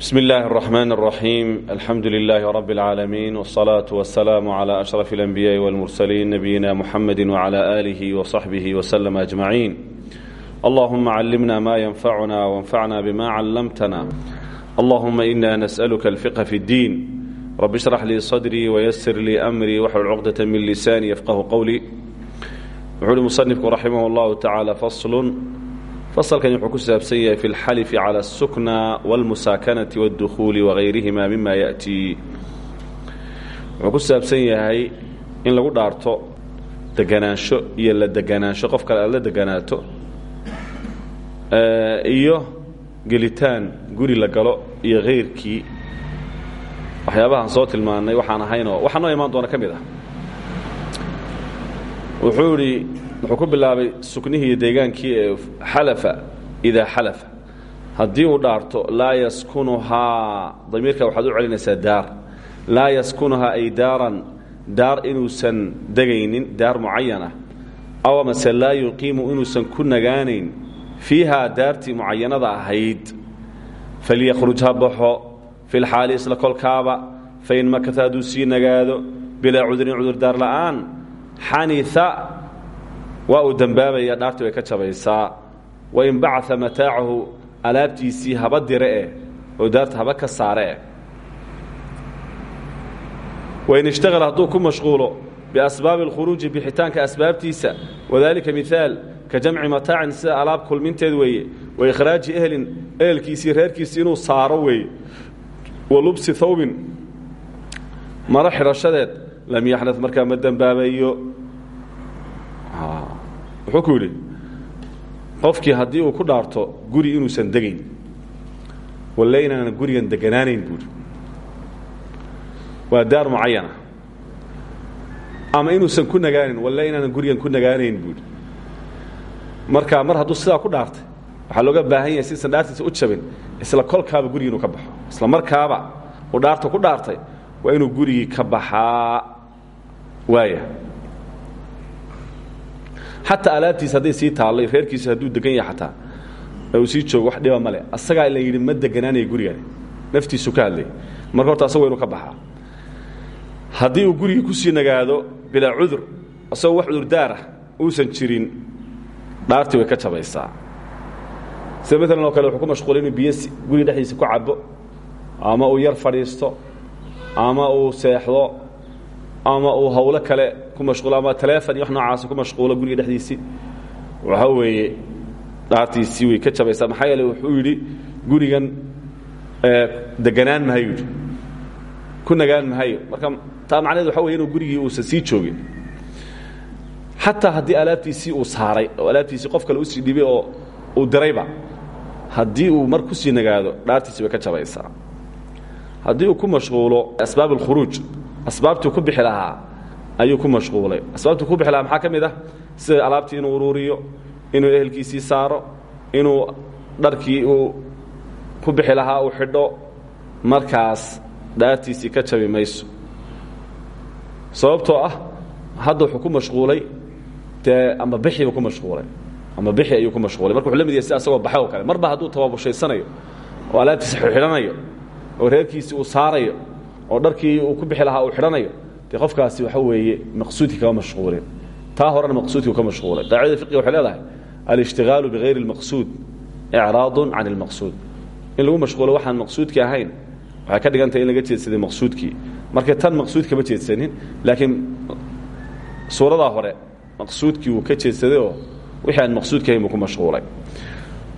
بسم الله الرحمن الرحيم الحمد لله رب العالمين والصلاة والسلام على أشرف الأنبياء والمرسلين نبينا محمد وعلى آله وصحبه وسلم أجمعين اللهم علمنا ما ينفعنا وانفعنا بما علمتنا اللهم إنا نسألك الفقه في الدين رب اشرح لي صدري ويسر لي أمري واحلل عقدة من لساني يفقه قولي وحول مصنفك رحمه الله تعالى فصل fasalkani wuxuu ku saabsan yahay fi lxalifi cala asukna walmusaakanati waاdukhuuli wagayrihima mima yaأtii wuxuu ku saabsan yahay in lagu dhaarto deganaansho iyo la deganaansho qof kale aad la deganaato iyo gelitaan guri la galo iyo kayrkii waxyaabahaan soo tilmaannay waxaan ahaynoo waxaa noo imaan doona ka mid ah. Wuxuu idhi wuxuu ku bilaabay suknihii deegaankii ee xalafa idaa xalafa. Haddii uu dhaarto laa yaskunuhaa damiirka waxaad u celinaysaa daar. Laa yaskunuhaa ay daaran daar inuusan degaynin daar mucayanah aw amase laa yuqiimu inuusan ku nagaanayn fiihaa daartii mucayanada ahayd. Falyakhruj ha baxo fi lxaali isla kolkaaba fain makata hadduu sii nagaado bilaa cudurin cudurdaar la'aan. Xania waa uu dembaabaya dhaartii way ka jabaysaa. Wain bacaa mataacahu alaabtiisii haba dire eh oo daarta haba ka saare eh. Wain ishtaqala hadduu ku mashquulo biasbaabi اlkhuruuji bixitaanka asbaabtiisa wadalika miaal ka jamci mataacin sida alaab kulminteed weeye wa ikhraaji ehlin ehelkiisii reerkiisii inuu saaro weeye. Wa lubsi hawbin maro xidhashadeed lam yaxnad markaa ma dembaabayo wuxuu ku yidhi qofkii haddii uu ku dhaarto guri inuusan degayn walle inaanan gurigan deganaanayn buuri waa daar mucayana ama inuusan ku nagaanin walle gurigan ku nagaanayn buuri marka mar hadduu sidaa ku dhaartay waxaa looga baahan yahay sisan dhaartiisa u jabin isla kolkaaba gurigi inuu ka baxo. Isla markaaba uu dhaarta ku dhaartay waa inuu gurigii ka baxaa. Waaya xataa alaabtiisa hadday sii taallay reerkiisa hadduu degan yahay ataa uu sii joogo wax dhiba male asagaa la yidhi ma deganaanaya gurigani. Naftiisu ka hadlay. Marka horta asago inuu ka baxaa. Haddii uu gurigii ku sii nagaado bilaa cudur asagoo wax cudurdaarah uusan jirin dhaartii way ka jabaysaa. Sida maalan oo kale wuxuu ku mashquulay inuu biyo guriga dhexdiisa ku cabo ama uu yar fadhiisto ama uu seexdo ama uu hawlo kale ku mashquulo ama taleefon iyo wax noocaasi ku mashquulo guriga dhexdiisii waxa weeye dhaartiisii way ka jabaysaa. Maxaa yeele wuxuu yidhi gurigan deganaan mahayo yidhi ku nagaan mahayo marka taa macnaheed waxa wey inuu gurigii uusan sii joogin. Xataa haddii alaabtiisii uu saaray oo alaabtiisii qof kale u sii dhibay oo uu dirayba haddii uu mar ku sii nagaado dhaartiisii way ka jabaysaa. Haddii uu ku mashquulo asbaab اlkhuruuj asbaabtuu ku bixi lahaa ayuu ku mashquulay. Asbaabtuu ku bixi lahaa maxaa ka mid ah? Sida alaabtii inuu uruuriyo inuu ehelkiisii saaro inuu dharkii uu ku bixi lahaa uu xidho markaas dhaartiisii ka jabi mayso. Sababtoo ah hadda wuxuu ku mashquulay dee ama bixiibu ku mashquulay ama bixi ayuu ku mashquulay. Marka wuxuu la mid yahay si asagoo baxay oo kale. Marba hadduu tabaabushhaysanayo oo alaabtiisa xidhanayo oo reerkiisii uu saarayo oo dharkii uu ku bixi lahaa uu xidhanayo dee qofkaasi waxa weeye maqsuudkii kama mashquulin. Taa horena maqsuudkii ka mashquulay. Qaacidada fiqiga waxay leedahay alishtigaalu bigayri اlmaqsuud icraadu can اlmaqsuud in lagu mashquulo waxaan maqsuudkii ahayn waxay ka dhigan tahay in laga jeedsaday maqsuudkii. Marka tan maqsuud kama jeedsanin laakiin suuradaa hore maqsuudkii wuu ka jeedsaday oo wixii aan maqsuudki ahayn ku mashquulay.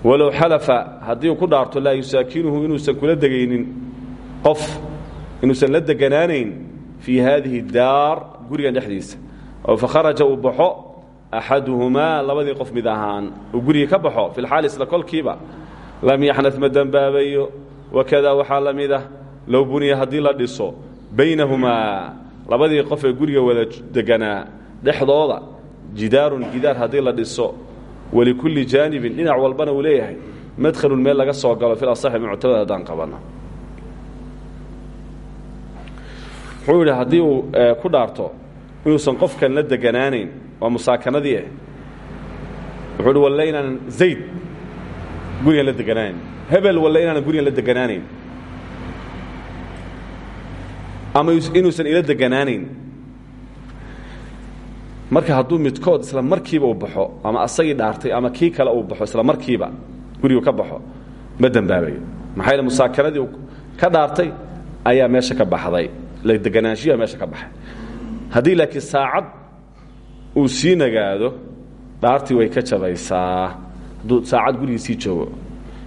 Walow xalafa haddii ku dhaarto laa yusaakinuhu inuusan kula degaynin qof inuusan la deganaanayn fii haadihi daar gurigan dhexdiisa. oo fakharaja uu baxo axaduhumaa labadii qof mid ahaan uu gurigii ka baxo fi lxaali isla kolkiiba lam yaxnad ma dembaabayo wakadaa waxaa la mid ah low la dhiso baynahumaa labadii qof ee guriga wada deganaa dhexdooda jidaarun gidaar haddii la dhiso walikulli jaanibin dhinac walbana uu leeyahay madkhalun laga soo galo fil asaxi muctamad haddaan qabanno wuxuu yidhi haddii uu ku dhaarto inuusan qofkan la deganaanayn waa musaakanadii ah wuxuu hi walle inaanan zayd gurigan la deganaanayn hebel walle inaanan gurigan la deganaanayn ama inuusan ila deganaanayn marka hadduu midkood isla markiiba uu baxo ama asagii dhaartay ama kii kale uu baxo isla markiiba gurigu ka baxo ma dembaabayo maxaa yeel musaakanadii ka dhaartay ayaa meesha ka baxday deganaanshiyaa meesha ka baxay. Haddii laakiin saacad uu sii nagaado dhaartii way ka jabaysaa. Hadduu saacad gurigii joogo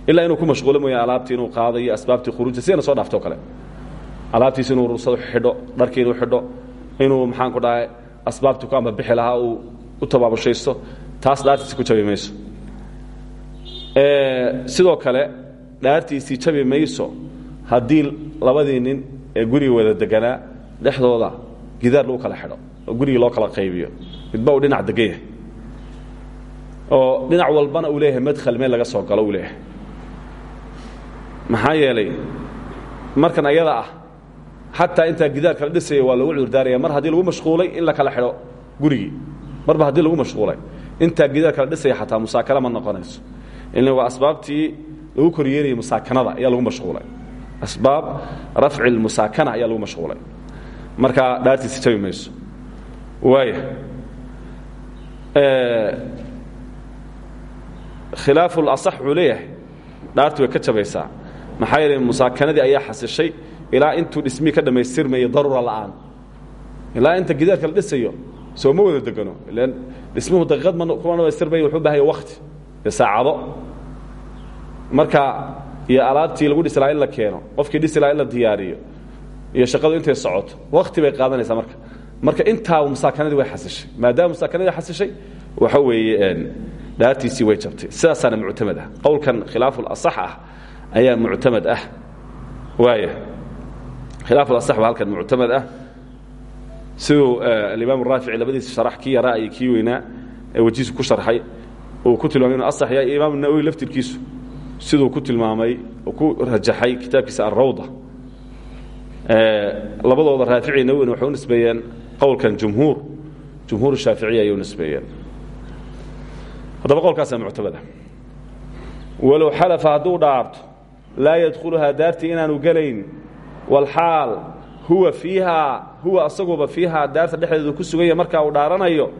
ilaa inuu ku mashquulo mooya alaabtii inuu qaadayo asbaabtii khuruujta sidana soo dhaaftoo kale. Alaabtiis inuu rursado xidho dharkii inuu xidho inuu maxaan ku dhahay asbaabtii ku amba bixi uu u tabaabushaysto taas dhaartiisi ku jabi mayso. Sidoo kale dhaartiisii jabi mayso haddii labadii ee guriga wada deganaa dhexdooda gidaar lagu kala xidho oo gurigii loo kala qaybiyo. Midba uu dhinac degan yahay oo dhinac walbana uu leeyahay madkhal meel laga soo galo uu leeyahay. Maxaa yeelay markan ayada ah xataa intaa gidaar kala dhisaya waa loogu cudurdaaraya. Mar haddii lagu mashquulay in la kala xidho gurigii marba haddii lagu mashquulay intaa gidaar kala dhisaya xataa musaakana ma noqonayso. Ila waa asbaabtii lagu koryeerayay musaakanada ayaa lagu mashquulay asbaab rafci lmusaakana ayaa lagu mashquulay. Markaa dhaartiisi jabi mayso. Waaya khilaafu lasax wuxuu leeyahay dhaarti way ka jabaysaa. Maxaa yeelay musaakanadii ayaa xasishay ilaa intuu dhismii ka dhammaystirmayay daruura la'aan. Ilaa inta gidaarka la dhisayo soo ma wada degano. Ilan dhismuhu daqiiqad ma kuma dhamaystirmaya wuxuu baahaya wakti saacado. Marka iyo alaabtii lagu dhisi lahaa in la keeno qofkii dhisi lahaa in la diyaariyo iyo shaqadu intay socoto wakti bay qaadanaysaa marka. Marka intaa musaakanadii way xasishay. Maadaama musaakanadii xasishay waxa weeye dhaartiisii way jabtay. Sidaasaana muctamad ah. Qowlkan khilaafu lasax ah ayaa muctamad ah. Waaya khilaaf asax ba halkan muctamad ah. Siduu alimaam raafici labadiisa sharax kii yaraa iyo kii weynaa ee wejihiisu ku sharxay uu ku tilmaamay inuu asax yahay. Imaam nawowi laftirkiisu siduu ku tilmaamay ku rajaxay kitaabkiisa alrawda labadooda raafici nawowina waxay u nisbeeyeen qowlkan jumhuur. Jumhuur shaaficiya ayay u nisbeeyeen. Haddaba qowlkaasaa muctamada walow xalafa hadduu dhaarto laa yadkhuluhaa daartii inaanu gelayn walxaal huwa fiihaa huwa asaguba fiihaa daarta dhexdeedu ku suganya markaa uu dhaaranayo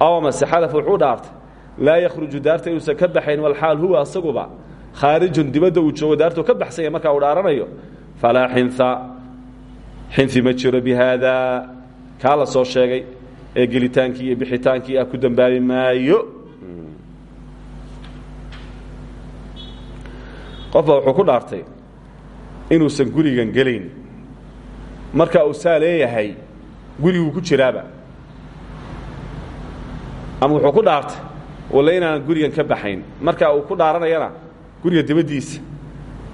aw amase xalaf wuxuu dhaartay laa yakhruju daarta inuusan ka baxayn huwa asaguba khaarijun dibadda uu joogo daartuu ka baxsanya markaa uu dhaaranayo falaa xinha xinhi ma jiro bi haada kaa la soo sheegay ee gelitaankii iyo bixitaankii ah ku dembaabi maayo qofba wuxuu ku dhaartay inuusan gurigan gelayn marka uu saa leeyahay guriguu ku jiraaba ama wuxuu ku dhaartay walla inaanan gurigan ka baxayn marka uu ku dhaaranayana guriga dibaddiisa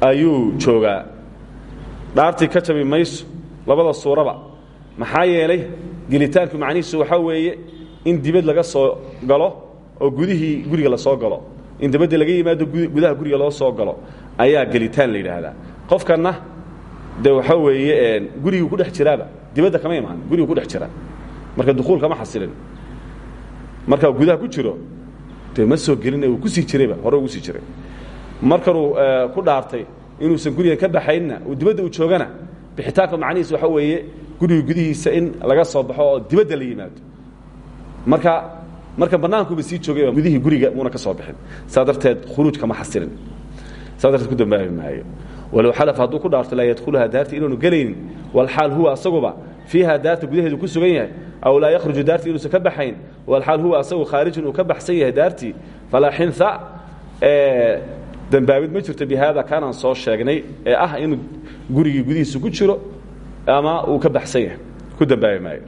ayuu joogaa. Dhaartii ka jabi mayso labada suuraba maxaa yeelay gelitaanku macnihiisu waxaa weeye in dibad laga soo galo oo gudihii guriga la soo galo. In dibadda laga yimaado gudaha guriga loo soo galo ayaa gelitaan la yidhaahdaa. Qofkanna de waxaa weeye gurigii ku dhex jiraaba dibadda kama imaan gurigu ku dhex jira. Marka dukuul kama xasilin markaa gudaha ku jiro dee soo gelin uu ku sii jirayba hore ugu sii jiray markanuu ku dhaartay inuusan gurigan ka baxaynna dibadda uu joogana bixitaanka macnihiis waxaa weeye guriga gudihiisa in laga soo baxo oo dibadda la yimaado. Marka marka banaankuba sii joogay gudihii guriga muuna ka soo bixin. Saa darteed khuruuj kama xasilin saa ku dambaabi maayo. Walow xalaf hadduu ku dhaarto laa yadkhuluhaa daarti inaanu gelaynin walxaal huwa asaguba fiiha daarta gudaheedu ku sugan yahay aw laa yakhruju daartii inuusan ka baxayn walxaal huwa asagu khaarijun ka baxsan yahay daartii falaa xinha dambaabid ma jirto bi haada kaanaan soo sheegnay ee ah inuu gurigii gudihiisa ku jiro ama uu ka baxsan yahay ku dambaabi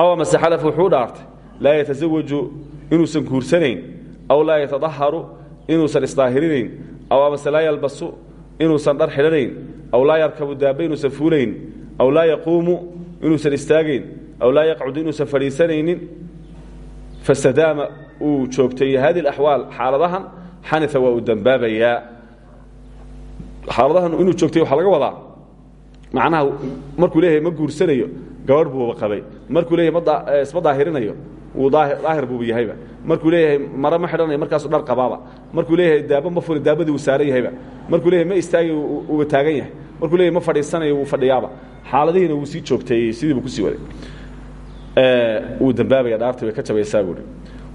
aw amase xalaf wuxuu dhaartay laa yatasawaju inuusan guursanayn aw laa yatadaharu inuusan isdaahirinayn aw amase laa yalbasu inuusan dhar xidhanayn aw laa yarkabu daaba inuusan fuulayn aw laa yaquumu inuusan istaagayn aw laa yaqcudu inuusan fadhiisanaynin. Fastadaama uu joogtay hadi axwaal xaaladahan xanaa waa uu dambaabayaa xaaladahan inuu joogtay waxaa laga wadaa macnaha markuu leeyahay ma guursanayo gabadh buuba qabay. Markuu leeyahay isma daahirinayo uu daahir buuba yahayba. Markuu leeyahay mare ma xidhanayo markaasuu dhar qabaaba. Markuu leeyahay daaba ma fulin daabadii uu saaran yahayba. Markuu leeyahay ma istaagi uuba taagan yahay. Markuu leeyahay ma fadhiisanayo wuu fadhiyaaba. Xaaladihiina wuu sii joogteeyey sidiibu ku sii waday. Wuu dembaabaya dhaartii way ka jabaysaa buuhi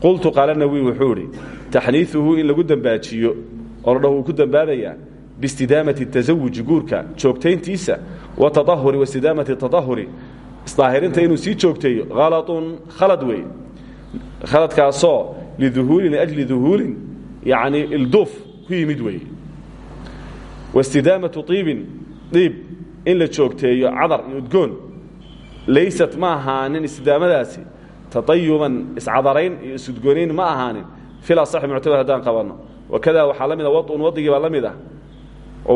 qultu qaala nawi wuxuu idhi taxniiuhu in lagu dembaajiyo oo la dhaho wuu ku dembaabayaa biistidaamati tasawuji guurka joogtayntiisa wa taahuri waistidaamati taahuri isdaahirinta inuu sii joogteeyo halatun khalad wey khaladkaasoo liduhuulin liajli duhuulin yacni ilduuf ku yimid weeye waistidaamatu iibin dhiib in la joogteeyo cadar iyo udgoon. Laysat ma ahaanin istidaamadaasi taayuban iscadarayn iyo isudgoonayn ma ahaanin. Fil asaxi muctamad haddaan qabanno wakada waxaa la mid a waun wadigii baa la mid ah.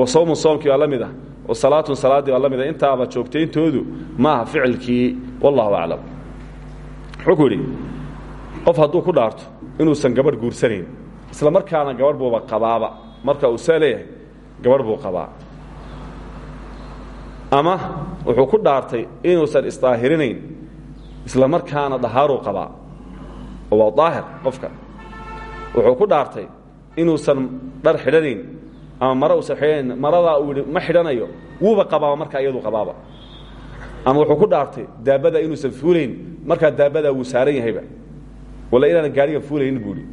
Sawmun soomkii baa la mid ah. Salaatun salaaddii baa la mid ah. Intaaba joogtayntoodu ma aha ficilkii. Wallahu aclam wuxuu ku yidhi qof hadduu ku dhaarto inuusan gabadh guursanayn isla markaana gabadh buuba qabaaba. Marka uu saa leeyahay gabadh buu qabaa. Ama wuxuu ku dhaartay inuusan isdaahirinayn isla markaana dahaaruu qabaa waa daahir qofka. Wuxuu ku dhaartay inuusan dhar xidhanayn ama mare usan xidhanayn maradaa uu ma xidhanayo. Wuuba qabaaba markaa iyadu qabaaba. Ama wuxuu ku dhaartay daabada inuusan fuulayn markaa daabadaa wuu saaran yahayba. Walla inaanan gaariga fuulaynin buu idhi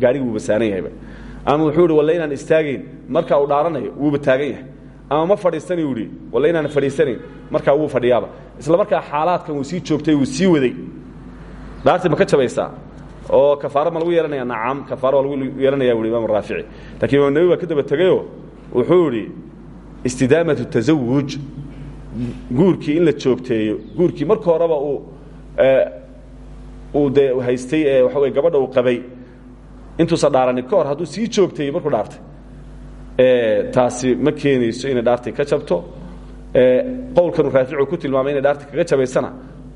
gaariga wuuba saaran yahayba. Ama wuxuu idhi inaan istaagayn markaa uu dhaaranayo wuuba taagan yahay ama ma fadhiisani u inaan fadhiisanayn markaa wuu fadhiyaaba. Isla markaa xaalaadkan wuu sii joogtay wuu sii waday. Dhaartii ma ka jabaysaa? Oo kafaaro ma lagu yeelanaya nacam kafaaro lagu yeelanaya buhi imam raafici. Lakin imaam nawi baa ka wuxuu idhi istidaamatu tasawuj guurkii in la joogteeyo guurkii marka horeba uu uu dee haystay ee waxa wey gabadha uu qabay. Intuusan dhaaranin ka hor sii joogteeyey markuu dhaartay taasi ma keenayso inay dhaartii ka jabto. Qowlkanu raaficu ku tilmaamay inay dhaartii kaga jabaysana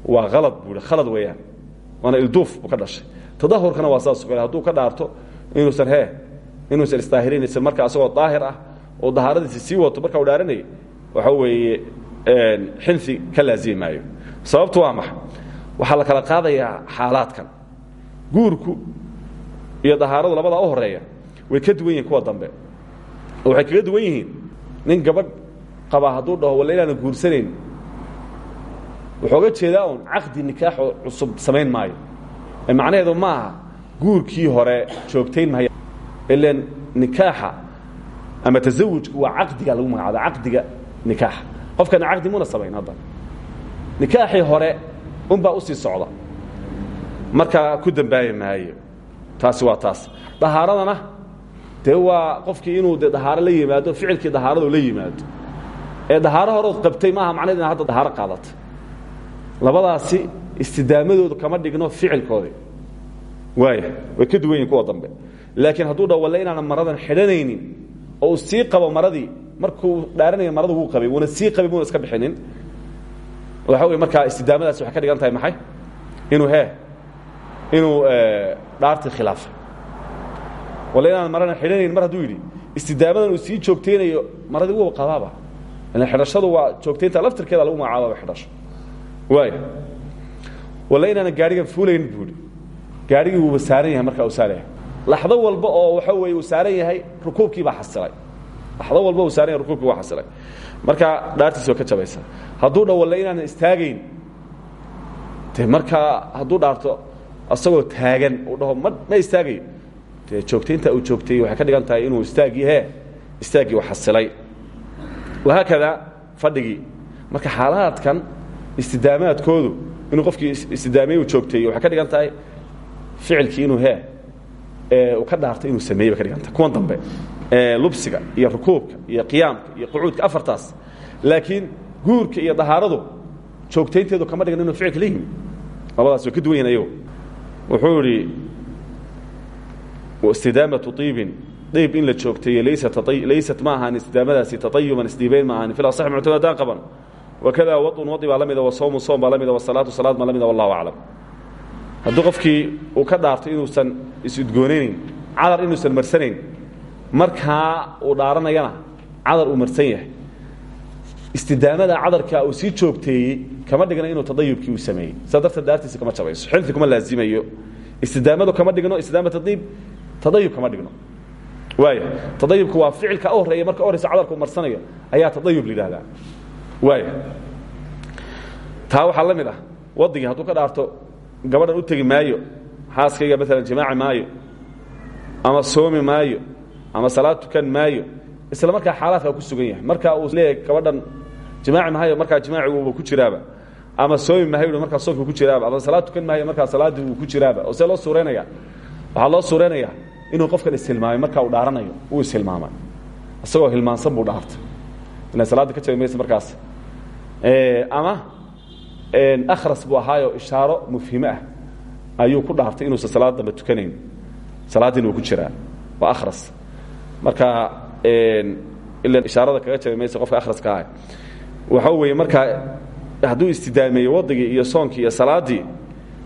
waa alad buu khalad weeyaan. Waana ilduuf buu ka dhashay. Tadahurkana waa saas kale hadduu ka dhaarto inuusan he inuusan isdaahirinaysa marka asagoo daahir ah oo dahaaradiisi sii wato marka u dhaaranayay waxa weeye xinsi ka laazimi maayo sababtu waa maxa. Waxaa la kala qaadayaa xaalaadkan. Guurku iyo dahaaradu labadaa u horreeya way ka duwan yihiin kuwa dambe oo waxay kaga duwan yihiin. Nin gabadh qabaa hadduu dhaho walla inaana guursanayn. Wuxooga jeedaa un caqdi nikaaxoo cusub samayn maayo. Macnaheedu ma aha guurkii hore joogtayn maya ilan nikaaxa ama tasawujku waa caqdiga lagu magacaaba caqdiga nikaaxa. Qofkana caqdi muna samayn hadda. Nikaaxii hore unbaa u sii socda. Markaa ku dambaabi maayo. Taasi waa taas. Dahaaradana dee waa qofkii inuu de dahaaro la yimaado ficilkii dahaaradu la yimaado. Ee dahaaro horood qabtay maaha macnaheed ina hadda dahaaro qaadatay labadaasi istidaamadoodu kama dhigno ficilkoodii. Waaya way ka duwan yihiin kuwa dambe. Laakiin hadduu dha walle inaanan maradan xidhanaynin oo uu sii qabo maradii markuu dhaaranaya maradu wuu qabay wuuna sii qabay muuna iska bixinin. Waxa wey markaa istidaamadaasi waxay ka dhigan tahay maxay? Inuu he inuu dhaartii khilaafay walle inaanan maradan xidhanayn mar hadduu yidhi istidaamadan uu sii joogtaynayo maradii wuuba qabaaba. Ilan xidhashadu waa joogtaynta laftirkeeda lagu magacaababa xidhasho. Waay walla inaanan gaarigan fuulayn buuhi gaarigii wuuba saaran yahay markaa uu saaran yahay laxdo walba oo waxa weeye uu saaran yahay rukuubkii baa xasilay. Laxdo walba uu saaran yahay rukuubkii waa xasilay. Markaa dhaartiisi waa ka jabaysa hadduu dha walle inaanan istaagayn de markaa hadduu dhaarto asagoo taagan uu dhaho ma ma istaagayo dee joogtaynta uu joogtay waxay ka dhigan tahay inuu istaagii he istaaggii uu xasilay. Wahaakada fadhigii marka xaalaadkan istidaamaadkoodu inuu qofkii istidaamey uu joogteeyo waxay ka dhigan tahay ficilkii inuu he uu ka dhaartay inuu sameeyey bay ka dhigan tahay. Kuwan dambe lubsiga iyo rukuubka iyo qiyaamka iyo qucuudka afartaas laakiin guurka iyo dahaaradu joogtaynteedu kama dhigan inuu ficilka la yimi. Labadaas way ka duwan yihiin ayago wuxuu idhi istidaamatu iibin dhiib in la joogteeye laysat ma ahaan istidaamadaasi taayuman isdhiibayn ma ahan filasax muctamad haddaan qaban wakada waun wadi baa la mida wasawmu soom baa la mida wasalaatu salaad baa la mida wallahu aclam hadduu qofkii uu ka dhaarto inuusan is-udgoonaynayn cadar inuusan marsanayn markaa uu dhaaranayana cadar uu marsan yahay istidaamada cadarka uu sii joogteeyey kama dhigna inuu tadayubkii uu sameeyey saa darteed daartiisa kama jabayso xilfi kuma laazimayo istidaamadu kama dhigno istidaama tadiib tadayub kama dhigno. Waaya tadayubku waa ficilka horreeya marka horeysa cadarka u marsanayo ayaa tadayub la yidhahdaa waaya taa waxaa la mid ah wadigii hadduu ka dhaarto gabadhan u tegi maayo xaaskayga maalan jimaaci maayo ama soomi maayo ama salaad tukan maayo isla markaa xaalaadkaa ku sugan yahay. Marka uu leeyahay gabadhan jimaaci maayo markaa jimaaci uuba ku jiraaba. Ama soomi maayo markaa soomka ku jiraaba ama salaad tukan maayo markaa salaaddii uu ku jiraaba. Oo see loo suureynaya waxaa loo suureynayaa inuu qofkan ishilmaamay markaa uu dhaaranayo uu ishilmaamay isagoo hilmaansan buu dhaartay. Ila salaadda ka jabi maysa markaas. Ama akhras buu ahaayo ishaaro mufhime ah. Ayuu ku dhaartay inuusan salaad dambe tukanayn. Salaaddiina uu ku jiraa. Waa akhras. Marka ila ishaarada kaga jabi maysa qofka akhraska ah waxa weeye markaa hadduu istidaameeyo wadigii iyo soonkii iyo salaaddii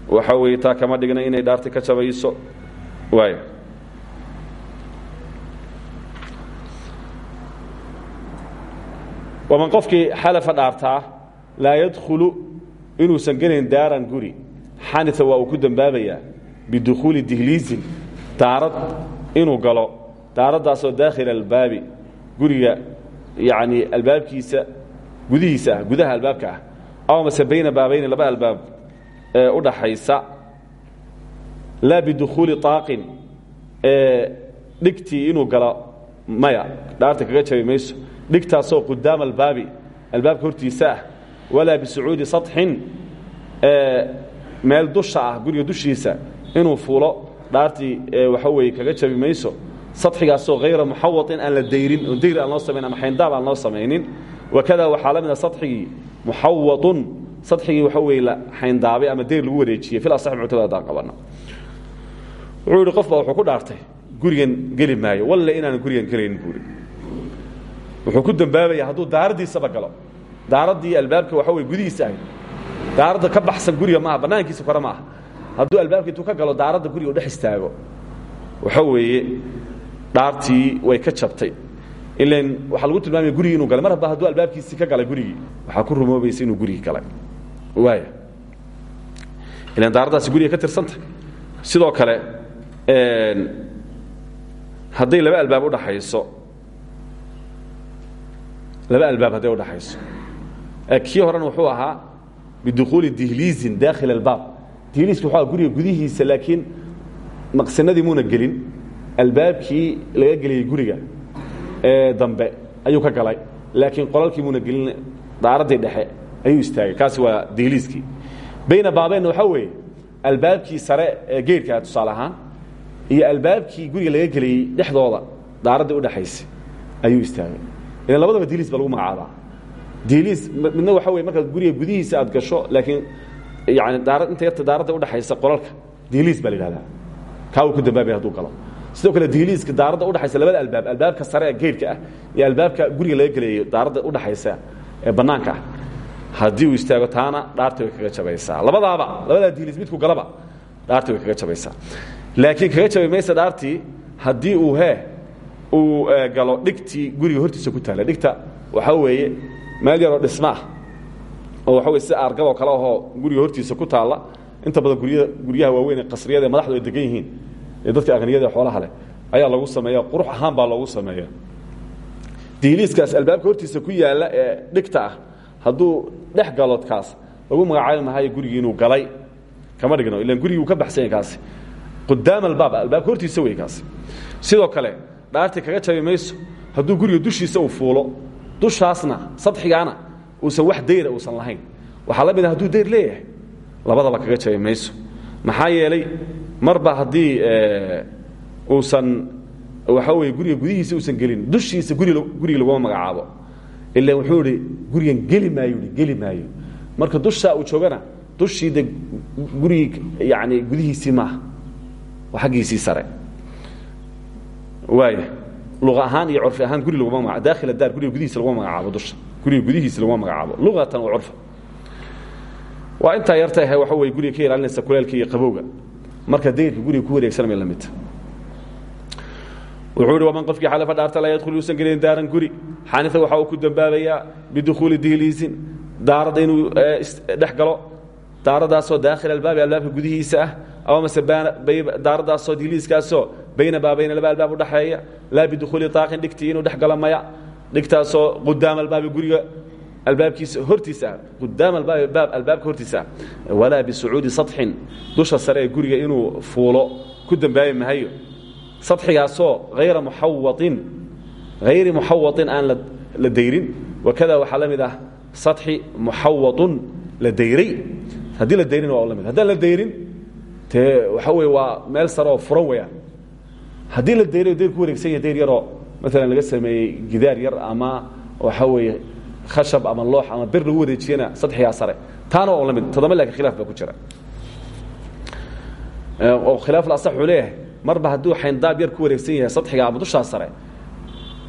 waxa weeye taa kama dhigna inay dhaartay ka jabayso. Waay waman qofkii xalafa dhaartaa laa yadkhulu inuusan gelayn daaran guri. Xanita waa uu ku dembaabayaa bidukhuuli dihliisin daarad inuu galo. Daaraddaasoo daakhila albaabi guriga yacnii albaabkiisa gudihiisa ah gudaha albaabka ah. Aw mase bayna baabayni laba albaab ee u dhaxaysa. Laa bidukhuuli taaqin ee dhigtii inuu galo maya. Dhaarta kaga jabi mayso dhigtaasoo qudaama albaabi albaabka hortiisa ah walaa bisucuudi saطxin meel dusha ah guriga dushiisa inuu fuulo dhaartii waxa weye kaga jabi mayso saxigaasoo hayra muxawain aan la dayrin oo dayr aan loo samayn ama xayndaab aan loo samaynin. Wakada waxaa la mida saxigii muxawaun saxigii waxa weye la xayndaabay ama dayr lagu wareejiyey fil asax muctamadada aan qabano. Wuxuu yidhi qof baa wuxuu ku dhaartay gurigan geli maayo walle inaana gurigan gelaynin buuri wuxuu ku dambaabaya hadduu daaraddiisaba galo. Daaraddii albaabka waxa wey gudihiisa ahayd. Daaradda ka baxsan guriga maaha bannaankiisa kore ma aha hadduu albaabka intuu ka galo daaradda guriga u dhex istaago. Waxa weeye dhaartii way ka jabtay. Ilan waxaa lagu tilmaamaya gurigii inuu galay. Mar haba hadduu albaabkiisii ka galay gurigii waxaa ku rumoobaysa inuu gurigii galay. Waaya ilan daaraddaasi guriga ka tirsantah sidoo kale hadday laba albaab udhaxayso laba albaab hadday udhaxayso kii horena wuxuu ahaa bidukhuuli dihliizin daakhil albaab. Dihliiska wuxuu guriga gudihiisa laakiin maqsinadii muuna gelin. Albaabkii laga geliyey guriga ee dambe ayuu ka galay. Laakiin qolalkii muuna gelin daaraddii dhexe ayuu istaagay. Kaasi waa dihliiskii. Bayna baabeenna waxaa weeye albaabkii sare ee geedhkaa tusaale ahaan iyo albaabkii guriga laga geliyey dhexdooda daaraddii udhexaysay ayuu istaagay ilan labadaba dihliis ba lagu magacaabaa. Dihliis midna waxa wey markaad guriga gudihiisa aad gasho laakiin yani daarad inta yarta daaradda udhexaysa qolalka dihliis baa la yidhahdaa. Kaa uu ku dambaabaya haduu galo. Sidoo kale dihliiska daaradda udhexaysa labada albaab albaabka sare ee geedhka ah iyo albaabka guriga laga gelayo daaradda udhexaysa ee bannaanka ah. Haddii uu istaago taana dhaarta way kaga jabaysaa. Labadaaba labadaa dihliis midku galaba dhaarta way kaga jabaysaa. Laakiin kaga jabi maysa dhaartii haddii uu hee uu galo dhigtii guriga hortiisa ku taalla dhigta waxaa weeye meel yaroo dhisma ah. Oo waxa wey si aargadoo kale ahoo guriga hortiisa ku taalla inta badan gurya guryaha waaweyn ee qasriyada ee madaxdu ay degan yihiin ee dadka aqniyada ee xoolaha leh ayaa lagu sameeya qurux ahaan baa loogu sameeya dihliiskaas albaabka hortiisa ku yaalla ee dhigta ah hadduu dhex galoodkaas lagu magacaabi mahayo gurigii inuu galay. Kama dhigno ilan gurigii uu ka baxsan yahay kaasi. Qudaama albaab albaabka hortiisa wey kaasi sidoo kale dhaartii kaga jabi mayso hadduu guriga dushiisa uu fuulo dushaasna sadxigaana uusan wax dayra uusan lahayn. Waxaa la mid a hadduu dayr leeyahay labadaba kaga jabi mayso. Maxaa yeelay marba haddii uusan waxaa weye guriga gudihiisa uusan gelin dushiisa guri guriga laguma magacaabo. Ila wuxuu ihi gurigan geli maayo i geli maayo. Marka dushaa uu joogana dushii de gurigii yani gudihiisii maaha waa xaggiisii sare luqa ahaan iyo curfi ahaan guri laguma maga daakhil daar guriga gudihiisa laguma magacaabo dusha. Guriga gudihiisa laguma magacaabo. Luqatan wa curfa waa intaa waxa wey guriga ka ilaalinaysa kuleelka iyo qabowga. Marka dayrka guriga ku wareegsanamay la midta wuxuu ihi waman xalafa dhaarta laa yadkhul yuusan gelin daaran guri. Xaanisa waxa uu ku dembaabayaa bidukhuuli dihliisin daaradda inuu dhex galo. Daaradaasoo daakhil albaabi albaabka gudihiisa ah. Ama mase daaradaasoo dihliiskaasoo bayna baabayna laba albaab udhaxeeya laa bidukhuuli taaqin dhigtii inuu dhex galo maya dhigtaasoo qudaama albaabi guriga albaabkiisa hortiisa ah. Qudaama albaabi baab albaabka hortiisa ah. Walaa bisucuudi saطxin dusha sare ee guriga inuu fuulo. Ku dembaabi mahayo saxigaasoo hayra muxawain hayri muxawain aan la dayrin. Wakada waxaa la mid ah saxi muxawaun la dayray. Haddii la dayrin waa la mid. Haddaan la dayrin dee waxa weye waa meel sare oo furan weyaan haddii la dayray dayr ku wareegsan yahay dayr yaroo maalan laga sameeyey gidaar yar ama waxa weeye khashab ama loox ama bir lagu wareejiyana sadxigaa sare. Taana waa la mid toddoba laakiin khilaaf baa ku jira. Oo khilaaf asax wuxuu leeyahay marba hadduu xayndaab yar ku wareegsan yahay sadxiga ama dushaa sare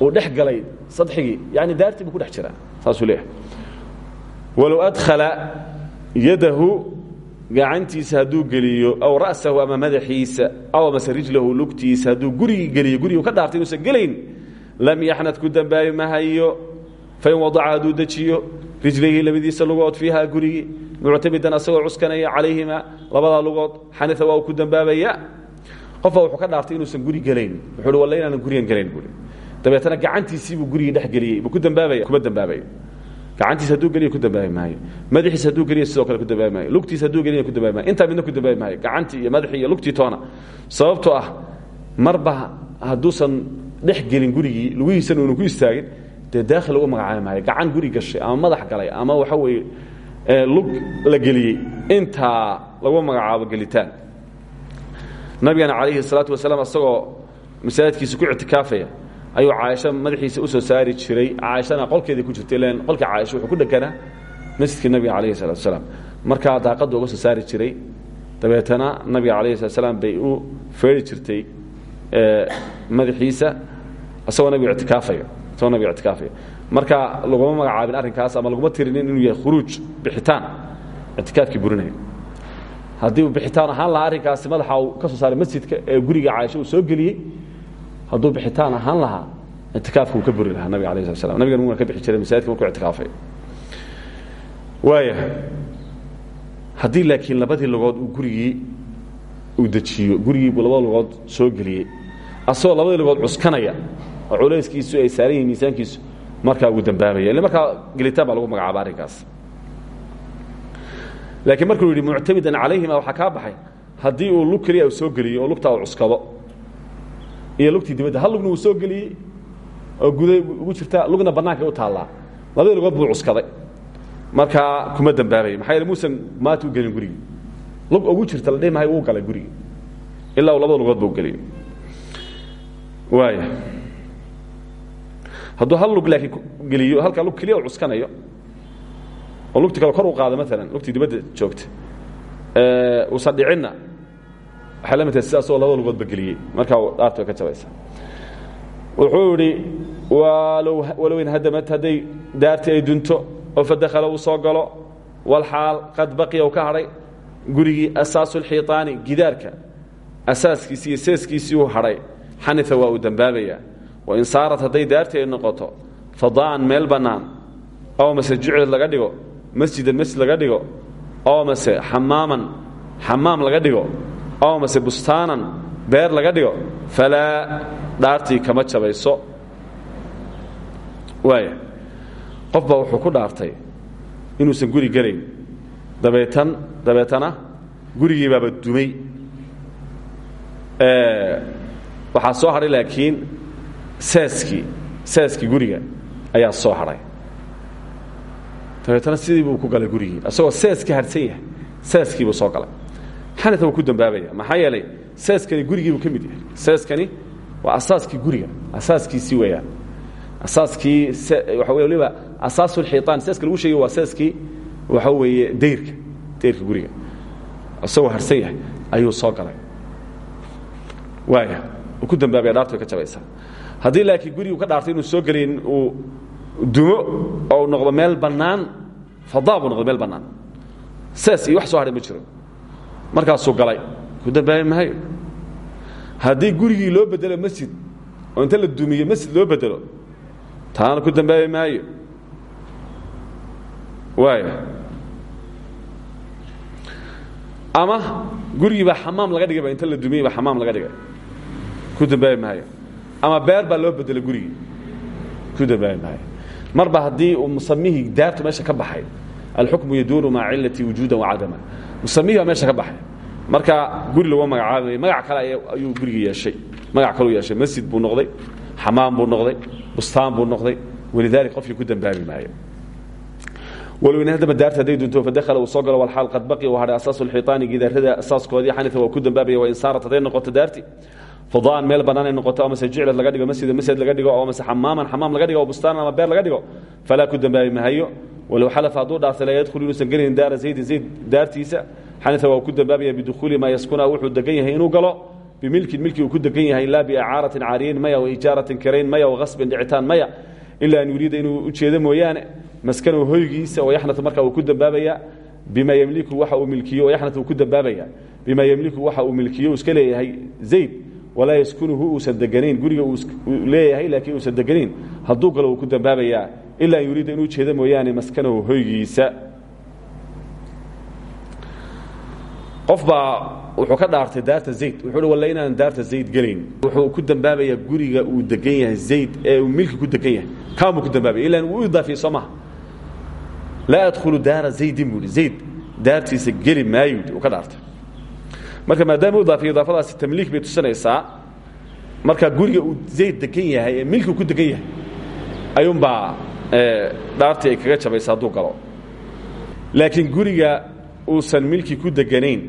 uu dhex galay sadxigii yani daartii buu ku dhex jiraa. Saasuu leeyahay. Walow adkhala yadahu gacantiisa hadduu geliyo aw ra'sahu ama madaxiisa aw amase rijlahu lugtiisa hadduu gurigii geliyo gurigii ka dhaartay inuusan gelayn lam yaxnad ku dembaabi mahayo fain wadaca hadduu dejiyo rijlayhi labadiisa lugood fiiha gurigii muctamidan asagoo cuskanaya calayhima labadaa lugood xanaa waa uu ku dembaabaya qofba wuxuu ka dhaartay inuusan guri gelayn wuxuu hi walla inaanan gurigan gelayn buui dabeetana gacantiisiibuu gurigii dhex geliyey buu ku dambaabaya kuma dambaabayo gacantiisa hadduu geliyo ku dambaabi maayo. Madaxiisa hadduu geliyo sidoo kale ku dambaabi maayo. Lugtiisa hadduu geliyo ku dambaabi maayo. Intaa midna ku dambaabi maayo. Gacantii iyo madaxii iyo lugtii toona. Sababtoo ah marba hadduusan dhex gelin gurigii lugihiisana uunu ku istaagin dee daakhil ugu magacaabi maayo. Gacan guri gashay ama madax galay ama waxa weeye lug la geliyey. Intaa lagu magacaabo gelitaan. Nabigana calayhi salaatu wasalaam asagoo masaajidkiisa ku ictikaafaya ayuu caaisho madaxiisa u soo saari jiray. Caaishana qolkeedii ku jirtay ilan qolka caaisho wuxuu ku dheganaa masjidkii nabiga calayhi salatu wasalaam markaa daaqadda uga soo saari jiray. Dabeetana nabiga calayhi salatu wasalaam bay u feeri jirtay madaxiisa asagoo nabigu ictikaafaya isagoo nabiga ictikaafaya marka laguma magacaabin arrinkaas ama laguma tirinin inuu yahay khuruuj bixitaan ictikaafkii burinaya haddii uu bixitaan ahaan lahaa arrinkaasi madaxa uu ka soo saaray masjidka ee guriga caaisho uu soo geliyey hadduu bixitaan ahaan lahaa itikaafka uu ka buri lahaa nabiga slat slam nabigan wuna ka bixi jiray masaajidka markuu itikaafay waaya haddii laakiin labadii lugood uu gurigii uu dejiyo gurigii buu labada lugood soo geliyey asagoo labadii lugood cuskanaya oo culayskiisu ay saaran yihiin miisaankiisu markaa wuu dambaabaya. Ille markaa gelitaan baa lagu magacaaba arrinkaas. Laakiin markuu yidhi muctamidan calayhima waxaa kaa baxay. Haddii uu lug keliya uu soo geliyo oo lugtaa uu cuskado iyo lugtii dibadda hal lugna uu soo geliyey oo guday ugu jirta lugna bannaankay u taallaa. Labadii lugood buu cuskaday. Markaa kuma dembaabayo maxaa yeele muusan maata u gelin gurigii. Lug ugu jirta la dhihi mahay wuu galay gurigii. Ilaa uu labada lugood ba u geliyo waaya hadduu hal lug laakiin geliyo halkaa lug keliya u cuskanayo oo lugti kale kor u qaado maalan lugtii dibadda joogta uusan dhicinna waxay la mid tahay lugoodba geliyey. Markaa dhaarta way ka jabaysaa wuxuu idhi walow inhadamad hadday daartii ay dunto oo fadakhala uu soo galo walxaal qad baqiya u ka hadhay gurigii asaasu lxiiطaani gidaarka asaaskiisii iyo seeskiisii uu hadhay xanifa waa uu dembaabayaa wain saarat hadday daartii ay noqoto fadaa'an meel bannaan oo mase laga dhigo masjidan masjid laga dhigo oo mase xamaaman xamaam laga dhigo oo mase bustaanan beer laga dhigo falaa dhaartii kama jabayso. Waaya qof baa wuxuu ku dhaartay inuusan guri gelayn. Dabeetan dabeetana gurigii baaba dumay. Waxaa soo hadhay laakiin saaskii saaskii guriga ayaa soo hadhay dabeetana sidii buu ku galay gurigii asagoo seeskii harhsan yahay seeskiibuu soo galay xanata wuu ku dambaabaya. Maxaa yeelay seeskani gurigiibuu ka mid yahay. Seeskani waa asaaskii guriga. Asaaskiisii weeyaan asaaskii waxa wey waliba asaasu lxiiطaan seeska lagu sheegay waa seeskii waxa weeye dayrka dayrka guriga. Isagoo harhsan yahay ayuu soo galay. Waaya uu ku dambaabaya dhaartu way ka jabaysaa. Haddii laakiin gurigu ka dhaartay inuu soo gelayn uu dumo oo noqdo meel bannaan fadaa buu noqdo meel bannaan. Sees iyo wax soo hadhay ma jiro markaasuu galay. Ku dambaabi maayo haddii gurigii loo bedelo masjid oo inta la dumiyo masjid loo bedelo taana ku dambaabi maayo waaya ama gurigiibaa xamaam laga dhigayba inta la dumiyeyba xamaam laga dhigay. Ku dambaabi maayo ama beer baa loo bedelo gurigii. Ku dambaabi maayo marba haddii uu musamihii daartu meesha ka baxay alxukmu yaduuru maca cilati wujuuda wacadama musamihii baa meesha ka baxay. Marka guri lagu magacaabay magac kale ayuu gurigi yeeshay. Magac kaleu yeeshay. Masjid buu noqday xamaam buu noqday bustaan buu noqday. Walidalik qofkii ku dambaabi maayo. Walow in haddaba daarta hadday dunto fadakhala uu soo galo walxaal qad baqi uu hadhay asaasu lxiitaani gidaarada asaaskoodii xanifa waa ku dambaabaya wain saarat hadday noqoto daarti. Fadaan meel bannaan ay noqoto amase jiclad laga dhigo masjida masjid laga dhigo oo mase xamaaman xamaam laga dhigo oo bustaan ama beer laga dhigo falaa ku dambaabi mahayo walow xalafa hadduu dhaartay laa yadkhulu inuusan gelin daara zaydin zayd daartiisa xanifa waa ku dambaabaya bidukhuuli maa yaskuna wuxuu degan yahay inuu galo bimilkin milkii uu ku degan yahay laa biicaaratin caariyin maya waijaaratin karayn maya waasbin dhicitaan maya ilaa an yuriida inuu ujeedo mooyaane maskanow hoygiisa wayaxnatu marka uu ku dambaabaya bima ymliku waxa uu milkiyo wayaxnatu uu ku dambaabaya bima ymliku waxa uu milkiyo iska leeyahay zayd walaa yaskunuhu uusan deganayn guriga uu leeyahay laakiin uusan deganayn hadduu galo uu ku dambaabayaa ilaa an yuriida inuu ujeedo mooyaane maskanahu hoygiisa. Qof baa wuxuu ka dhaartay daarta zayd. Wuxuu hi walla inaan daarta zayd gelayn. Wuxuu ku dambaabayaa guriga uu degan yahay zayd ee uu milki ku degan yahay. Kaanbuu ku dambaabaya. Ilaan wuu idaafiyey soo maha laa adkhulu daara zaydin buu hi zayd daartiisa geli maayu uu ka dhaartay. Marka maadaama u idaafiyo idaafadaasi tamliik bay tusinaysaa. Marka guriga uu zayd degan yahay ee milkigu ku degan yahay ayuunbaa dhaartii ay kaga jabaysa hadduu galo. Laakiin guriga uusan milki ku deganayn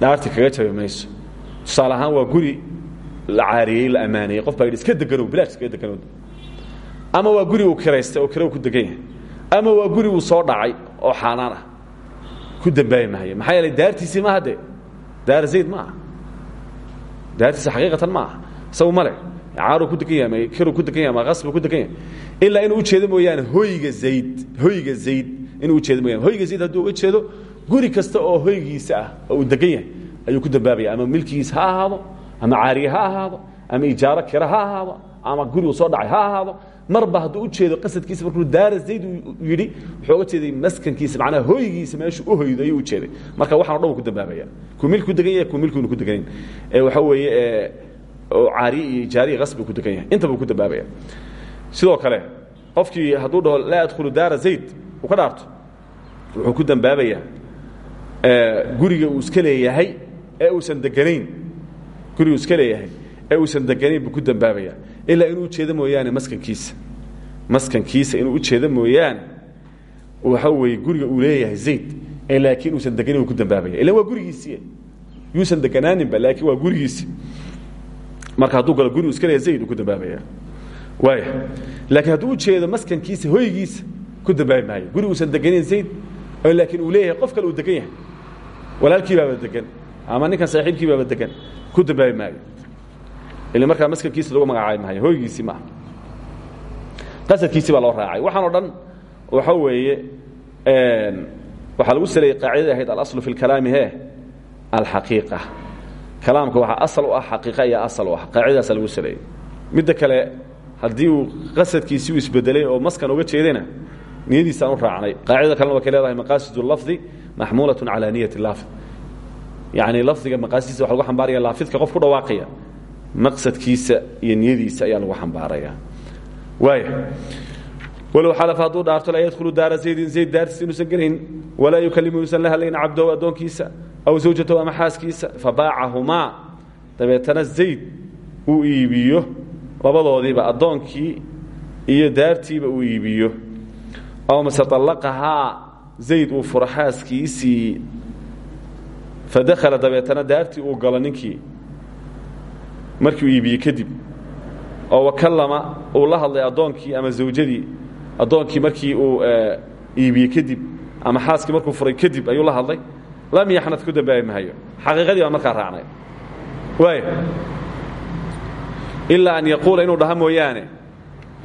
dhaarti kaga jabi mayso. Tusaale ahaan waa guri la caariyey la ammaanayey qof baa yidhi iska deganow bilaash iskaga deganow. Ama waa guri uu kiraystay oo kira ku degan yahay. Ama waa guri uu soo dhacay oo xaanaan ah. Ku dambaabi maayo maxaa yeelay daartiisii maaha dee? Daar zayd ma aha daartiisa xaqiiqatan ma aha isagu male caaruu ku degan yahay ma kiruu ku degan yahay ma qasbuu ku degan yahay ilaa inuu ujeedo mooyaane hoyga zayd hoyga zayd inuu ujeedo mooyaane. Hoyga zayd hadduu uga jeedo guri kasta oo hoygiisa ah oo uu degan yahay ayuu ku dambaabaya ama milkigiisa ha ahaado ama caariye ha ahaado ama ijaaro kira ha ahaado ama guri uu soo dhacay ha ahaado. Marba hadduu u jeedo qasadkiisa markuu daara zayd uu yidhi wuxuu uga jeeday maskankiisa macnaha hoygiisa meeshuu u hoydo ayuu u jeeday. Marka waxaan o dhan uu ku dambaabaya kuu milki ku degan yahay kuu milkiuna ku deganayn ee waxa weeye caariye iyo ijaariya qasbi ku degan yahay. Intaba uu ku dambaabaya sidoo kale qofkii hadduu dhaho laa adkhulu daara zayd uu ka dhaarto wuxuu ku dambaabayaa guriga uu iska leeyahay ee uusan deganayn guriga uu iska leeyahay ee uusan deganayn buu ku dambaabayaa ilaa inuu ujeedo mooyaane maskankiisa. Maskankiisa inuu ujeedo mooyaane waxa weeye guriga uu leeyahay zayd ee laakiin uusan deganayn uu ku dambaabaya. Ila waa gurigiisii yuusan deganaaninba laakiin waa gurigiisi. Marka hadduu galo guri uu iska leeyahay zayd uu ku dambaabaya. waaya laakiin hadduu ujeedo maskankiisa hoygiisa ku dambaabi maayo. Guri uusan deganayn zayd laakiin uu leeyahay qof kale uu degan yahay. Walaalkii baaba degan ama ninkan saaxiibkii baaba degan ku dambaabi maayo. Ila markaa maskankiisa lagu magacaabi maayo hoygiisii maaha qasadkiisii baa loo raacay. Waxaan o dhan waxa weeye waxaa lagu saleeyey qaacidadii ahayd alaslu fi lkalaami he alxaqiiqa. Kalaamka waxaa asal u ah xaqiiqa iyo asal u ah. Qaacidadaasa lagu saleeyey midda kale haddii uu qasadkiisii u isbedelay oo maskan uga jeedayna niyadiisaan u raacnay. Qaacidada kalena waa kay leedahay maqaasid lafdi maxmuulaة calى niyat laafid. Yani lafdiga maqaasidiisa waxa lagu xambaaraya laafidka qof ku dhawaaqaya maqsadkiisa iyo niyadiisa ayaa lagu xambaaraya. Waaya walow xalaf hadduu dhaarto laa yadkhulu daara zaydin zayd daartiisa inuusan gelayn walaa yukalimu inuusan la hadlayn cabdow addoonkiisa aw zawjatow ama xaaskiisa fabaacahumaa dabeetana zayd uu iibiyo labadoodiiba addoonkii iyo daartiiba uu iibiyo. Aw mase allaqahaa zayd uu furo xaaskiisii fadakhala dabeetana daartii uu markii uu iibiyey kadib. Oo wakallama uu la hadlay addoonkii ama zawjadii. Addoonkii markii uu iibiyey kadib ama xaaskii markuu furay kadib ayuu la hadlay. Lam yaxnad ku mahayo xaqiiqadii baan markaa raacnay. Waay ilaa an yaquula inuu dhaha mooyaane.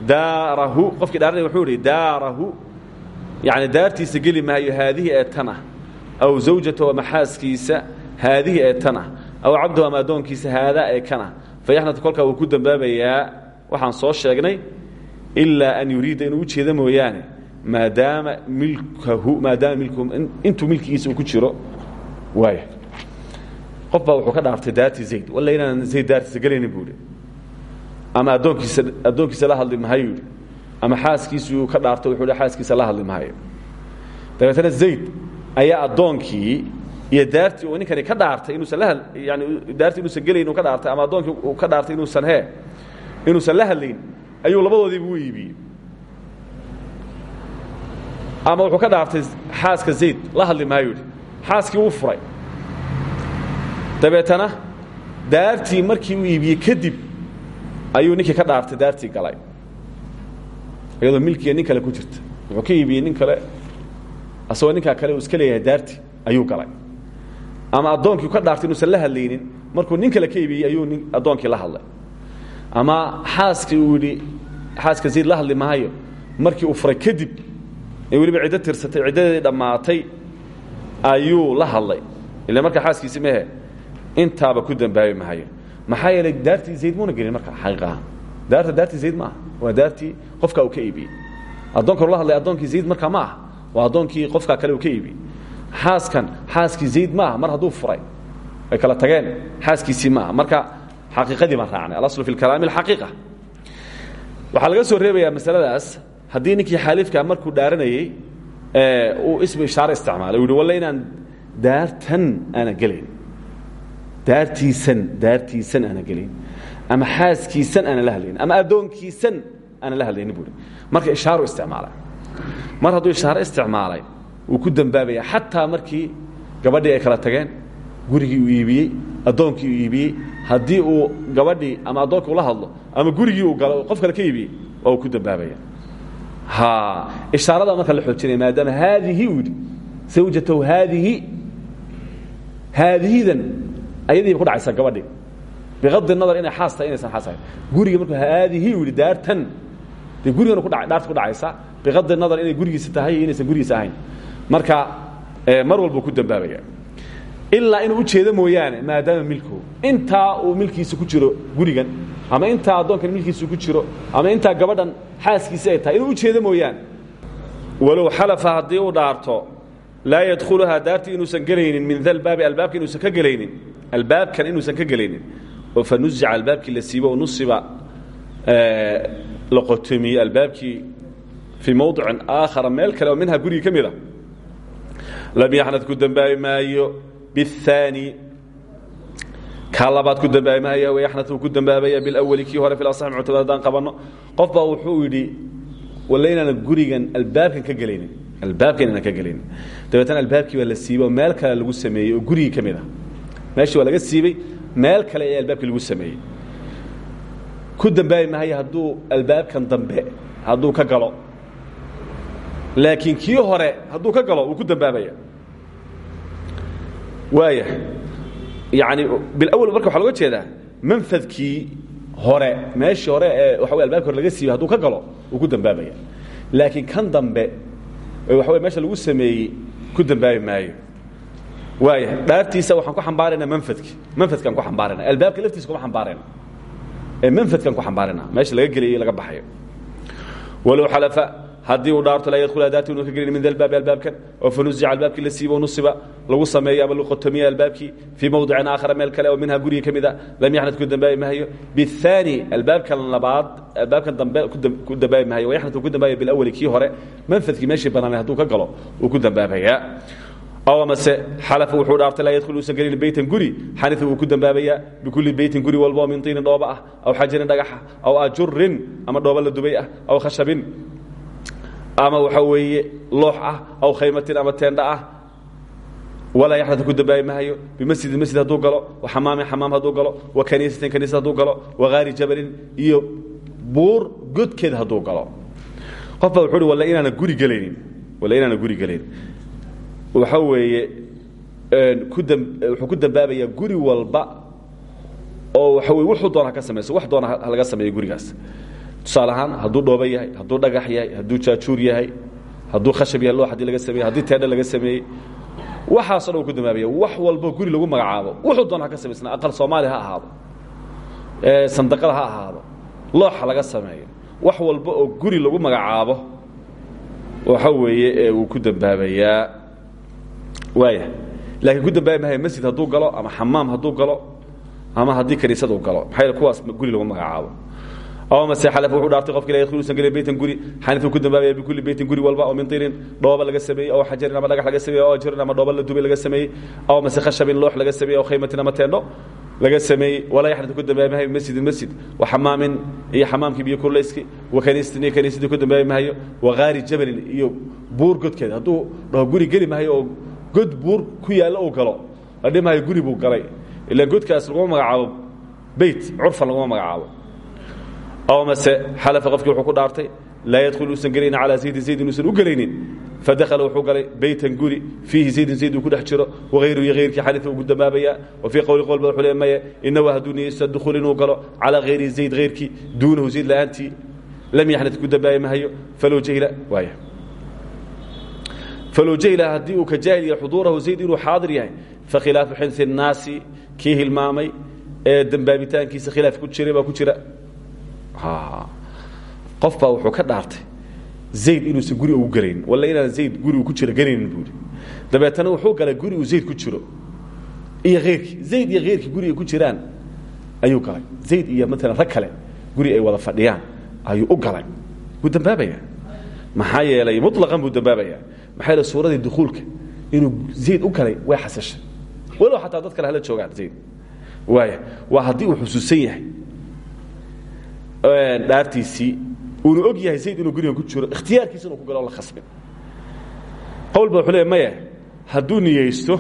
Daarahu qofkii dhaaranay wuxuu idhi daarahu yani daartiisa geli maayo haadihi ee tan ah aw zawjatahu ama xaaskiisa haadihi ee tan ah aw cabdahu ama addoonkiisa haadaa ee kan ah fayaxnatu kolkaa wuu ku dembaabayaa waxaan soo sheegnay ilaa an yuriida inuu ujeeda mooyaane maadaama milkahu maadaama milkahu intuu milkigiisa uu ku jiro. Waaya qof baa wuxuu ka dhaartay daarti zayd. Walla inaan zayd daartiisa gelaynin buu ihi ama addoonkiisa addoonkiisa la hadli mahayo yidhi ama xaaskiisuu ka dhaartay wuxuu xaaskiisa la hadli mahayo dabeetana zayd ayaa addoonkii iyo daartii uu ninkani ka dhaartay inuusan la yani daartii inuusan gelayn uu ka dhaartay ama addoonkii uu ka dhaartay inuusan hee inuusan la hadlayn ayuu labadoodiiba u iibiyey. Ama wuxuu ka dhaartay xaaska zayd la hadli maayo yidhi. Xaaskii uu furay. Dabeetana daartii markii uu iibiyey kadib ayuu ninkii ka dhaartay daartii galay. Iyadoo milkiga nin kale ku jirta. Wuxuu ka iibiyey nin kale asagoo ninkaa kale uu iska leeyahay daartii ayuu galay. Ama addoonkii ka dhaartay inuusan la hadlaynin markuu nin kale ka iibiyey ayuu addoonkii la hadlay. Ama xaaskii uu yidhi xaaska zayd la hadli maayo markii uu furay kadib ee weliba ciddo tirsatay ciddadeedii dhammaatay ayuu la hadlay. Ila markaa xaaskiisi mehe intaaba ku dembaabi mahayo maxaa yeelay daartii zayd muuna gelin marka xaqiiqaha daarta daartii zayd ma aha waa daartii qofkaa uu ka iibiyey addoonkan ula hadlay addoonkii zayd markaa ma aha waa addoonkii qofkaa kale uu ka iibiyey xaaskan xaaskii zayd ma aha mar hadduu furay ay kala tageen xaaskiisii ma aha marka xaqiiqadii baan raacnay. Alaslu fi lkalaami alxaqiiqa. Waxaa laga soo reebayaa masaladaas haddii ninkii xaalifkaa markuu dhaaranayey uu ismu ishaare isticmaalay. U yihi walle inaan daartan aana gelayn daartiisan daartiisan aana gelayn ama xaaskiisan aana la hadlayn. Ama addoonkiisan aana la hadlaynin buui marka ishaaru isticmaalay. Mar hadduu ishaare isticmaalay wuu ku dembaabaya xataa markii gabadhii ay kala tageen gurigii uu iibiyey addoonkii uu iibiyey haddii uu gabadhii ama addoonkii ula hadlo ama gurigii uu galo qof kale ka iibiyey waa uu ku dembaabaya ha ishaarada marka la xoojinaya maadaama haadihi uu yidhi zawjatahu haadihi haadihidan ayadiiba ku dhacaysa gabadhii. Biqadi nadar inay xaas tahay inaysan xaas ahayn. Guriga markuu haadihi uu yidhi daartan. Dee gurigana ku dha dhaarta ku dhacaysa. Biqadi nadar inay gurigiisa tahay iyo inaysan gurigiisa ahayn. Marka mar walbuu ku dembaabaya ilaa inuu ujeedo mooyaane maadaama milkuhu intaa uu milkiisa ku jiro gurigan ama intaa addoonkan milkiisa ku jiro ama intaa gabadhan xaaskiisi ay tahay inuu ujeedo mooyaane. Walow xalafa haddii uu dhaarto laa yadkhuluhaa daartii inuusan gelaynin min dalbaabi albaabka inuusan ka gelaynin albaabkan inuusan ka gelaynin oo fa nuzica albaabkii la siibo oo nusiba la qotomiyey albaabkii fii mowdicin aakhara meel kale oo minha gurigi ka mid a lam yaxnad ku dembaabi maayo biاthaani kaa labaad ku dembaabi maaya wayaxnad wuu ku dembaabaya bilawali kii hore fi asax muctamad haddaan qabanno. Qof baa wuxuu yidhi walle inaana gurigan albaabkan ka gelaynin albaabkan inaan ka gelaynin. Dabeetana albaabkii baa la siibay oo meel kale lagu sameeyey oo gurigii ka mid ah meeshii waa laga siibey meel kale ee albaabkii lagu sameeyey. Ku dembaabi maayo hadduu albaabkan dambe hadduu ka galo. Laakiin kii hore hadduu ka galo wuu ku dembaabaya waaya yani bilawal marka waxa loga jeedaa manfadkii hore meeshii hore ee waxa wey albabki hore laga siibay hadduu ka galo wuu ku dembaabaya laakiin kan dambe waxa wey meesha lagu sameeyey ku dembaabi maayo waaya dhaartiisa waxaan ku xambaaraynaa manfadki. Manfadkaan ku xambaarayna. Albaabka laftiisa kuma xambaarayna. Ee manfadkaan ku xambaarayna. Meesha laga gelayo laga baxayo. Walow xalafa haddii uu dhaarto laa yadkhula daati inu ka gelin min dalbaabi albaabkan. Oo fanuzica albaabkii la siibo nusiba. Lagu sameeyo ama laqotomiya albaabkii fii mowdicin aakhara meel kale oo minha guriga ka mid a lam yaxnad ku dembaabi mahayo biاthaani albaabkan labaad albaabkan dambe ku dembaabi mahayo wayaxnad uu ku dembaabaya bilawali kii hore. Manfadkii meeshii banaanay hadduu ka galo uu ku dembaabayaa aw amase xalafa wuxuu dhaartay laa yadkhul uusan gelin beytan guri xanifa wuu ku dembaabayaa bikulli beytin guri walba oo min tiinin dhooba ah aw xajarin dhagaxa aw ajurin ama dhooba la dubay ah aw khashabin ama waxa weeye loox ah aw khaymatin ama teendha ah walaa yaxnad ku dembaabi mahayo bimasjidin masjid hadduu galo wa xamaamin xamaam hadduu galo wa kaniisatin kaniisa hadduu galo wa haari jabalin iyo buur godkeed hadduu galo qof baa wuxuu uhi walla inaana guri gelaynin walla inaana guri gelaynin waxa weeye wuxuu ku dembaabayaa guri walba oo waxa weye wuxuu doona ha ka samayso wax doona ha laga sameeyo gurigaas. Tusaale ahaan hadduu dhooba yahay hadduu dhagax yahay hadduu jaajuur yahay hadduu khashab yahay loo haddii laga sameeyey haddii teedha laga sameeyey waxaasoo dhan uu ku dambaabaya. Wax walbo guri lagu magacaabo wuxuu doona ha ka samaysnaa aqal soomaali ha ahaado sandaqada ha ahaado looxa laga sameeyo. Wax walba oo guri lagu magacaabo waxa weeye uu ku dembaabayaa waaya laakiin ku dambaabi mahaya masjid hadduu galo ama xamaam hadduu galo ama haddii kaniisad uu galo maxaa kuwaas guri lagu magacaabo. Aw mase xalaf wuxuu dhaartay qofka la yadkhuluusan gelin beytan guri xanifu ku dambaabaya bikulli beytin guri walba oo min tirin dhooba laga sameeyey aw xajarin ama dhagax laga sameeyey aw ajirin ama dhooba la dubay laga sameeyey aw mase khashabin loox laga sameeyey aw khaymatin ama teendho laga sameeyey walaa yaxnatu ku dambaabi mahayo masjidin masjid wa xamaamin iyo xamaamkii biyo kullayski wa kaniisatin iyo kaniisadii ku dambaabi mahayo wa gaari jabalin iyo buur godkeeda hadduu dhaho guri geli mahayo oo god buur ku yaallo uu galo. La guri buu galay ilaan godkaas laguma magacaabo beyt curfan laguma magacaabo. Aw mase xalafa qofkii wuxuu ku dhaartay laa yadkhulu uusan gelaynin calaa zaydin zayd inuusan u gelaynin. Fadakhala wuxuu galay beytan guri fiihi zaydin zayd uu ku dhex jiro. Wahayru iyo hayrkii xanifa ugu dambaabayaa wa fii qowli qowlba wuxuu le maya inahu hadduu inuu galo calaa hayri zayd hayrkii duunahu zayd la'aantii. Lam yaxnat ku dambaabi mahayo falow jahila waaya falow jahila haddii uu ka jaahil yahay xuduurahu zayd inuu xaadir yahay fakhilaafu xinsi naasi kii hilmaamay ee dembaabitaankiisa khilaaf ku jiray baa ku jira qof baa wuxuu ka dhaartay zayd inuusan guri ugu gelayn walle inaan zayd gurigu ku jira gelaynin buuhi dabeetana wuxuu galay guri uu zayd ku jiro iyo heyrkii zayd iyo heyrkii guriga ku jiraan ayuu galay zayd iyo maalan rag kale guri ay wada fadhiyaan ayuu u galay wuu dambaabaya maxaa yeelay mulaqan buu dambaabayaa yeele suuradii dukuulka inuu zayd u galay? Way xasishay walow xataa dad kale hala joogaan zayd. Waaya waa haddii uu xusuusan yahay. Dhaartiisii uuna og yahay zayd inuu gurigan ku jiro ikhtiyaarkiisa inuu ku galo la khasbin. Qowl ba wuxuu leey maya hadduu niyeysto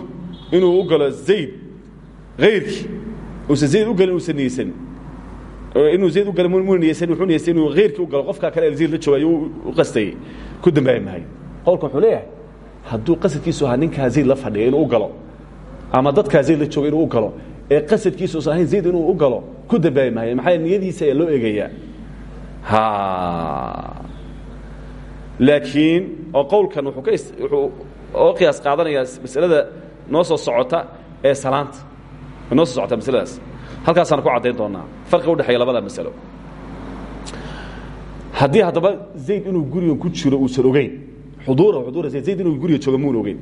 inuu u galo zayd hayrkii uusan zayd u galin uusan niyeysanin. Inuu zayd u galo muna niyeysanin wuxuu niyeystay inuu hayrkii u galo. Qofkaa kale zayd la jooga ayuu u qastayey ku dambaabi maayo qowlka wuxuu leeyahay hadduu qasadkiisu ahaa ninkaa zayd la fadhiya inuu u galo ama dadkaa zayd la jooga inuu u galo ee qasadkiisa usan ahayn zayd inuu u galo ku dambaabi maayo. Maxaa niyadiisa ayaa loo eegayaa? Laakiin oo qowlkan wuxuu ka wuxuu oo qiyaas qaadanayaa masalada noo soo socota ee salaanta. Noo soo socota masaladaas. Halkaasaan ku caddayn doonaa farqiga udhexeeya labada masalo. Haddii haddaba zayd inuu gurigan ku jiro uusan ogeyn xuduura xuduura zayd zayd inuu guriga jooga muuna ogeyn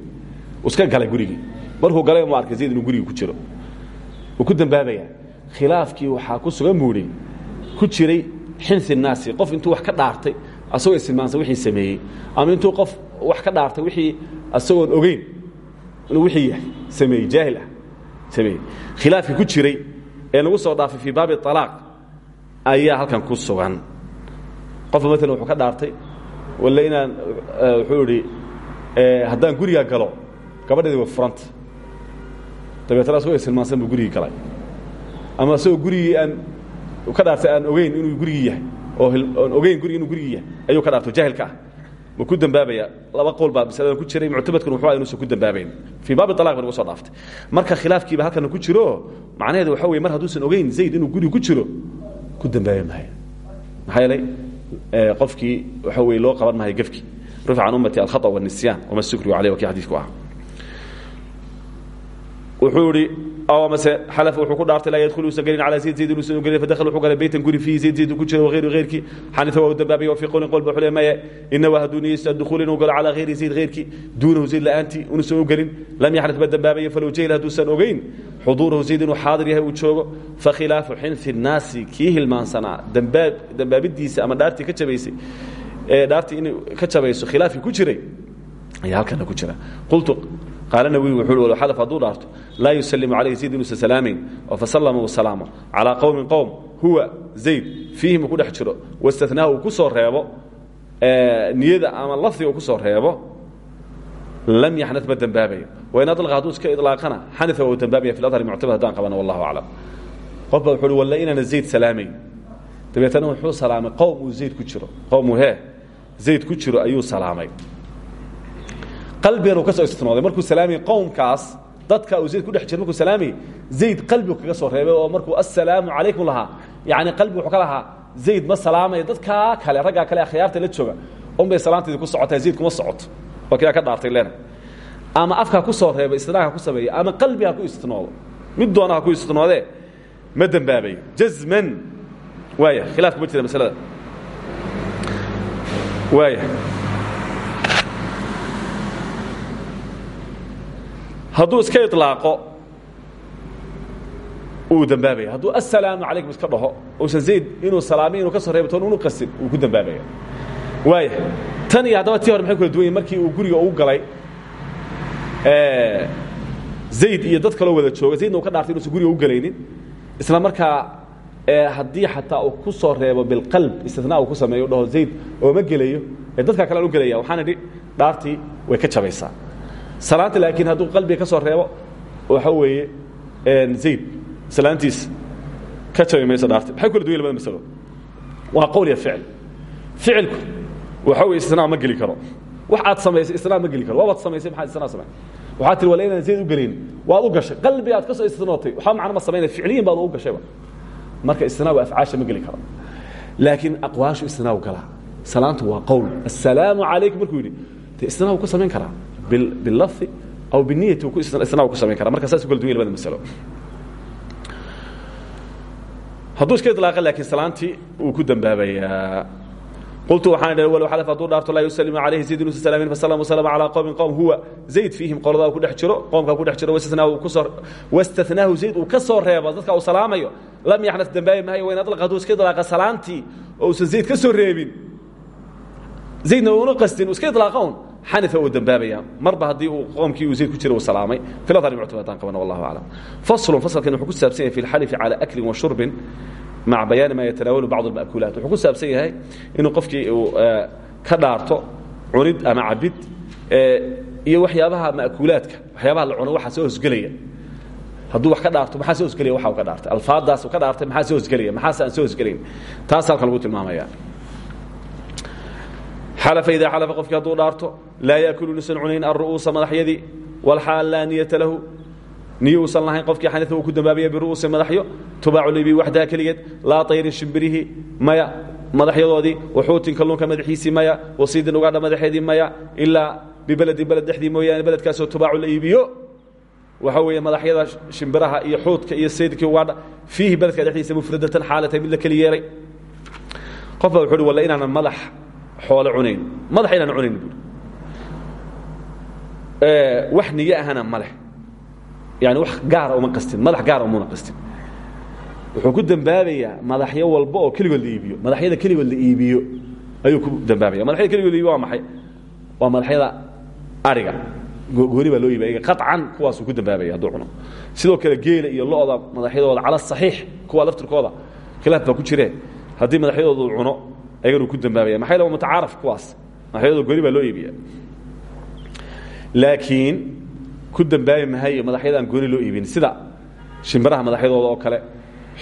iska galay gurigii markuu galay mu arkay zayd inuu guriga ku jiro wuu ku dambaabayaa khilaafkii waxaa ku sugan buuhi ku jiray xinsi naasi qof intuu wax ka dhaartay asagoo istilmaansan wixii sameeyey ama intuu qof wax ka dhaartay wixii asagoon ogeyn inuu wixii yahay sameeyey jaahil ah sameeyey khilaafkii ku jiray ee nagu soo dhaafay fii baabi alaaq ayaa halkan ku sugan qofba maalan wuxuu ka dhaartay walla inaan wuxuu idhi haddaan gurigaa galo gabadheedii way furanta dabeetna asagoo istilmaansan buu gurigii galay. Ama asagoo gurigii aan ka dhaartay aan ogeyn inuu gurigii yahay oo oon ogeyn gurigi inuu gurigii yahay ayuu ka dhaarto jaahilka ah. Ma ku dambaabaya laba qowl baa masalada ku jiray muctamadkuna wuxuu inuusan ku dambaabayn fii baabi talaq ba nagu soo dhaaftay. Marka khilaafkiiba halkana ku jiro macnaheedu waxa weye mar hadduusan ogeyn zayd inuu guriga ku jiro ku dambaabi maayo maxaa yeelay qofkii waxa weye loo qaban maayo gefki. Rufica can ummati alkhata wاnisyaan wama sukriu aleyh wa kii xadiidku ah. Wuxuu ihi mase xalaf wuxuu ku dhaartay laa yadkhulu usan gelin calaa zayd zayd inuusan gelin fadakhala wuxuu galay beytan guri fiihi zayd zayd ku jiro wahayru hayrkii xanifa waa u dambaabaya wafii qowlin qol ba wuxuu le maya inahu hadduu niyeysto addukhul inuu galo calaa hayri zayd hayrkii duunahu zayd la'aantii unuusan u gelin lam yaxnif ma dambaabaya falow jahil hadduusan ogeyn xuduurahu zayd inuu xaadir yahay uu joogo fakhilaafu xinfi nnaasi kii hilmaansanaa dambaab dambaabidiisa ama dhaartii ka jabaysay ee dhaartii inay ka jabayso khilaafkii ku jiray ayaa halkana ku jira qultu qaala nawiy wuxuu hadduu dhaarto laa yusalimu calayhi zayd inuusan salaamayn oo fasallama uu salaamo calaa qowmin qowm huwa zayd fiihim uu ku dhex jiro wastathnaaha uu ku soo reebo niyada ama lafdiga uu ku soo reebo lam yaxnad ma dembaabayo wain adlaqa hadduu iska idlaaqana xanifa waa uu dembaabaya fi ladhari muctamad haddaan qabana wallahu aclam qof baa wuxuu uhi walla inaana zayd salaamayn dabeetana wuxuu salaamay qowm uu zayd ku jiro qowm uu hee zayd ku jiro ayuu salaamay qalbigan uu ka soo istinooday markuu salaamay qowmkaas dadka uu zayd ku dhex jira markuu salaamay zayd qalbigu kaga soo reebay oo markuu assalaamu calaykum lahaa. Yacni qalbi wuxuu ka lahaa zayd ma salaamaya dadkaa kale raggaa kale akhyaarta la jooga. Un bay salaamteedii ku socotaa zayd kuma socoto waa kidaa ka dhaartay leena. Ama afkaa ku soo reebay istinaagha ku sameeya ama qalbiga ha ku istinoodo. Mid doona ha ku istinoodee ma dembaabayo jazman. Waaya khilaafka ma jira masalada. Waaya hadduu iska iطlaaqo uu dembaabaya hadduu aلsalaamu calaykum iska dhaho uusan zayd inuu salaamay inuu ka soo reebatoon unu qasin wuu ku dembaabaya waaya tan iyo haddaba tii hore maxay kula duwan yihiin markii uu guriga ugu galay? Zayd iyo dad kaloo wada jooga. Zaydna uu ka dhaartay inuusan guriga u gelaynin isla markaa haddii xataa uu ku soo reebo bilqalb istinaa uu ku sameeyo dhaho zayd ooma gelayo ee dadkaa kale aan u gelaya waxaan idhi dhaartii way ka jabaysaa salaanta laakiin hadduu qalbiga ka soo reebo waxa weeye zayd salaantiis ka jabi mayso dhaarti maxay kula duwan labada masalo waa qowl iyo ficil. Ficilku waxa weye istinaa ma geli karo. Wax aad samaysay istinaa ma geli karo. Waabaad samaysay maxaad istinaa samay waxaad tiri wala inaan zayd u gelayn waad u gashay. Qalbi aad ka soo istinootay waxba macno ma samaynay ficliyin baad u gashayba. Marka istinaagu afcaasha ma geli karo. Laakiin aqwaashu istinaagu galaa salaantu waa qowl. Assalaamu calaykum markuu yidhi. De istinaagu ku samayn karaa bilai aw biniyati isna ku samayn kara marka saas kala duwan labada masalo. Hadduu iska ilaaqa laakiin salaantii wuu ku dembaabayaa qultu waxaan idhaha walow xalaf hadduu dhaarto laa yusallimu calayhi zayd inuusan salaamin fasalamu salama calaa qowmin qowm huwa zayd fiihim qoladaa uu ku dhex jiro qowmkaa ku dhex jiro waistithnaahu ku soo waistithnaahu zayd uu ka soo reebo dadka uu salaamayo lam yaxnas dembaabi maayo wayn adlaqa hadduu iska ilaaqa salaantii oo uusan zayd ka soo reebin. Zaydna uuna qastin uu iska ilaaqa un xanifa uu dembaabaya marba haddii uu qoomkii uu zayd ku jira uu salaamay filadani muctamadaan qabana wallahu aclam faslun fasalkan wuxuu ku saabsan yahay fi lxalifi cala aklin wa shurbin maca bayaani maa yatanaawalu bacd alma'kuulaat wuxuu ku saabsan yahay inuu qofkii uu ka dhaarto cunid ama cabid iyo waxyaabaha ma'kuulaadka waxyaabaha la cuno waxaa soo hosgelaya. Hadduu wax ka dhaarto maxaa soo hosgelaya? Waxa uu ka dhaartay. Alfaadaas uu ka dhaartay maxaa soo hosgelaya? Maxaase aan soo hosgelayn? Taas halkan lagu tilmaamaya xalafa idaa xalafa qofkii hadduu dhaarto laa yaakulu inuusan cunayn alru'uusa madaxyadii walxaal laa niyata lahu niyo uusan lahayn qofkii xanifa uu ku dambaabaya biru'uusi madaxyo tubaacu libi waxdaha keligeed laa tayrin shimbirihii maya madaxyadoodii waxuutin kalluunka madaxiisii maya wasiidin ugaadha madaxeedii maya ilaa bibeledin beled dhexdii mooyaane beledkaasoo tubaacu la iibiyo waxa weeye madaxyada shimbiraha iyo xuudka iyo saydkii ugaadha fiihi beledka dhexdiisa mufradatan xaalatay mid la keli yeelay qof baa wuxuu uhi walla inaanan madax xoole cunayn. Madax inaan cunayn buuri wax niyo ahana ma leh. Yani wax gaara uma qastin madax gaara umuna qastin. Wuxuu ku dembaabayaa madaxyo walba oo keligood la iibiyo. Madaxyada keligood la iibiyo ayuu ku dambaabaya madaxyada keligood la iibiyo waa maxay? Waa madaxyada ariga. Gooni baa loo iibiya qaطcan kuwaasuu ku dambaabaya hadduu cuno. Sidoo kale geela iyo lo-da madaxyadooda cala saxiix kuwa laftirkooda khilaaf baa ku jire haddii madaxyadooda uu cuno ayaganuu ku dambaabaya. Maxay waa mutacaaraf kuwaas? Madaxyadooda gooni baa loo iibiya laakiin ku dambaabi mahayo madaxyada aan gooni loo iibin? Sida shimbiraha madaxyadooda oo kale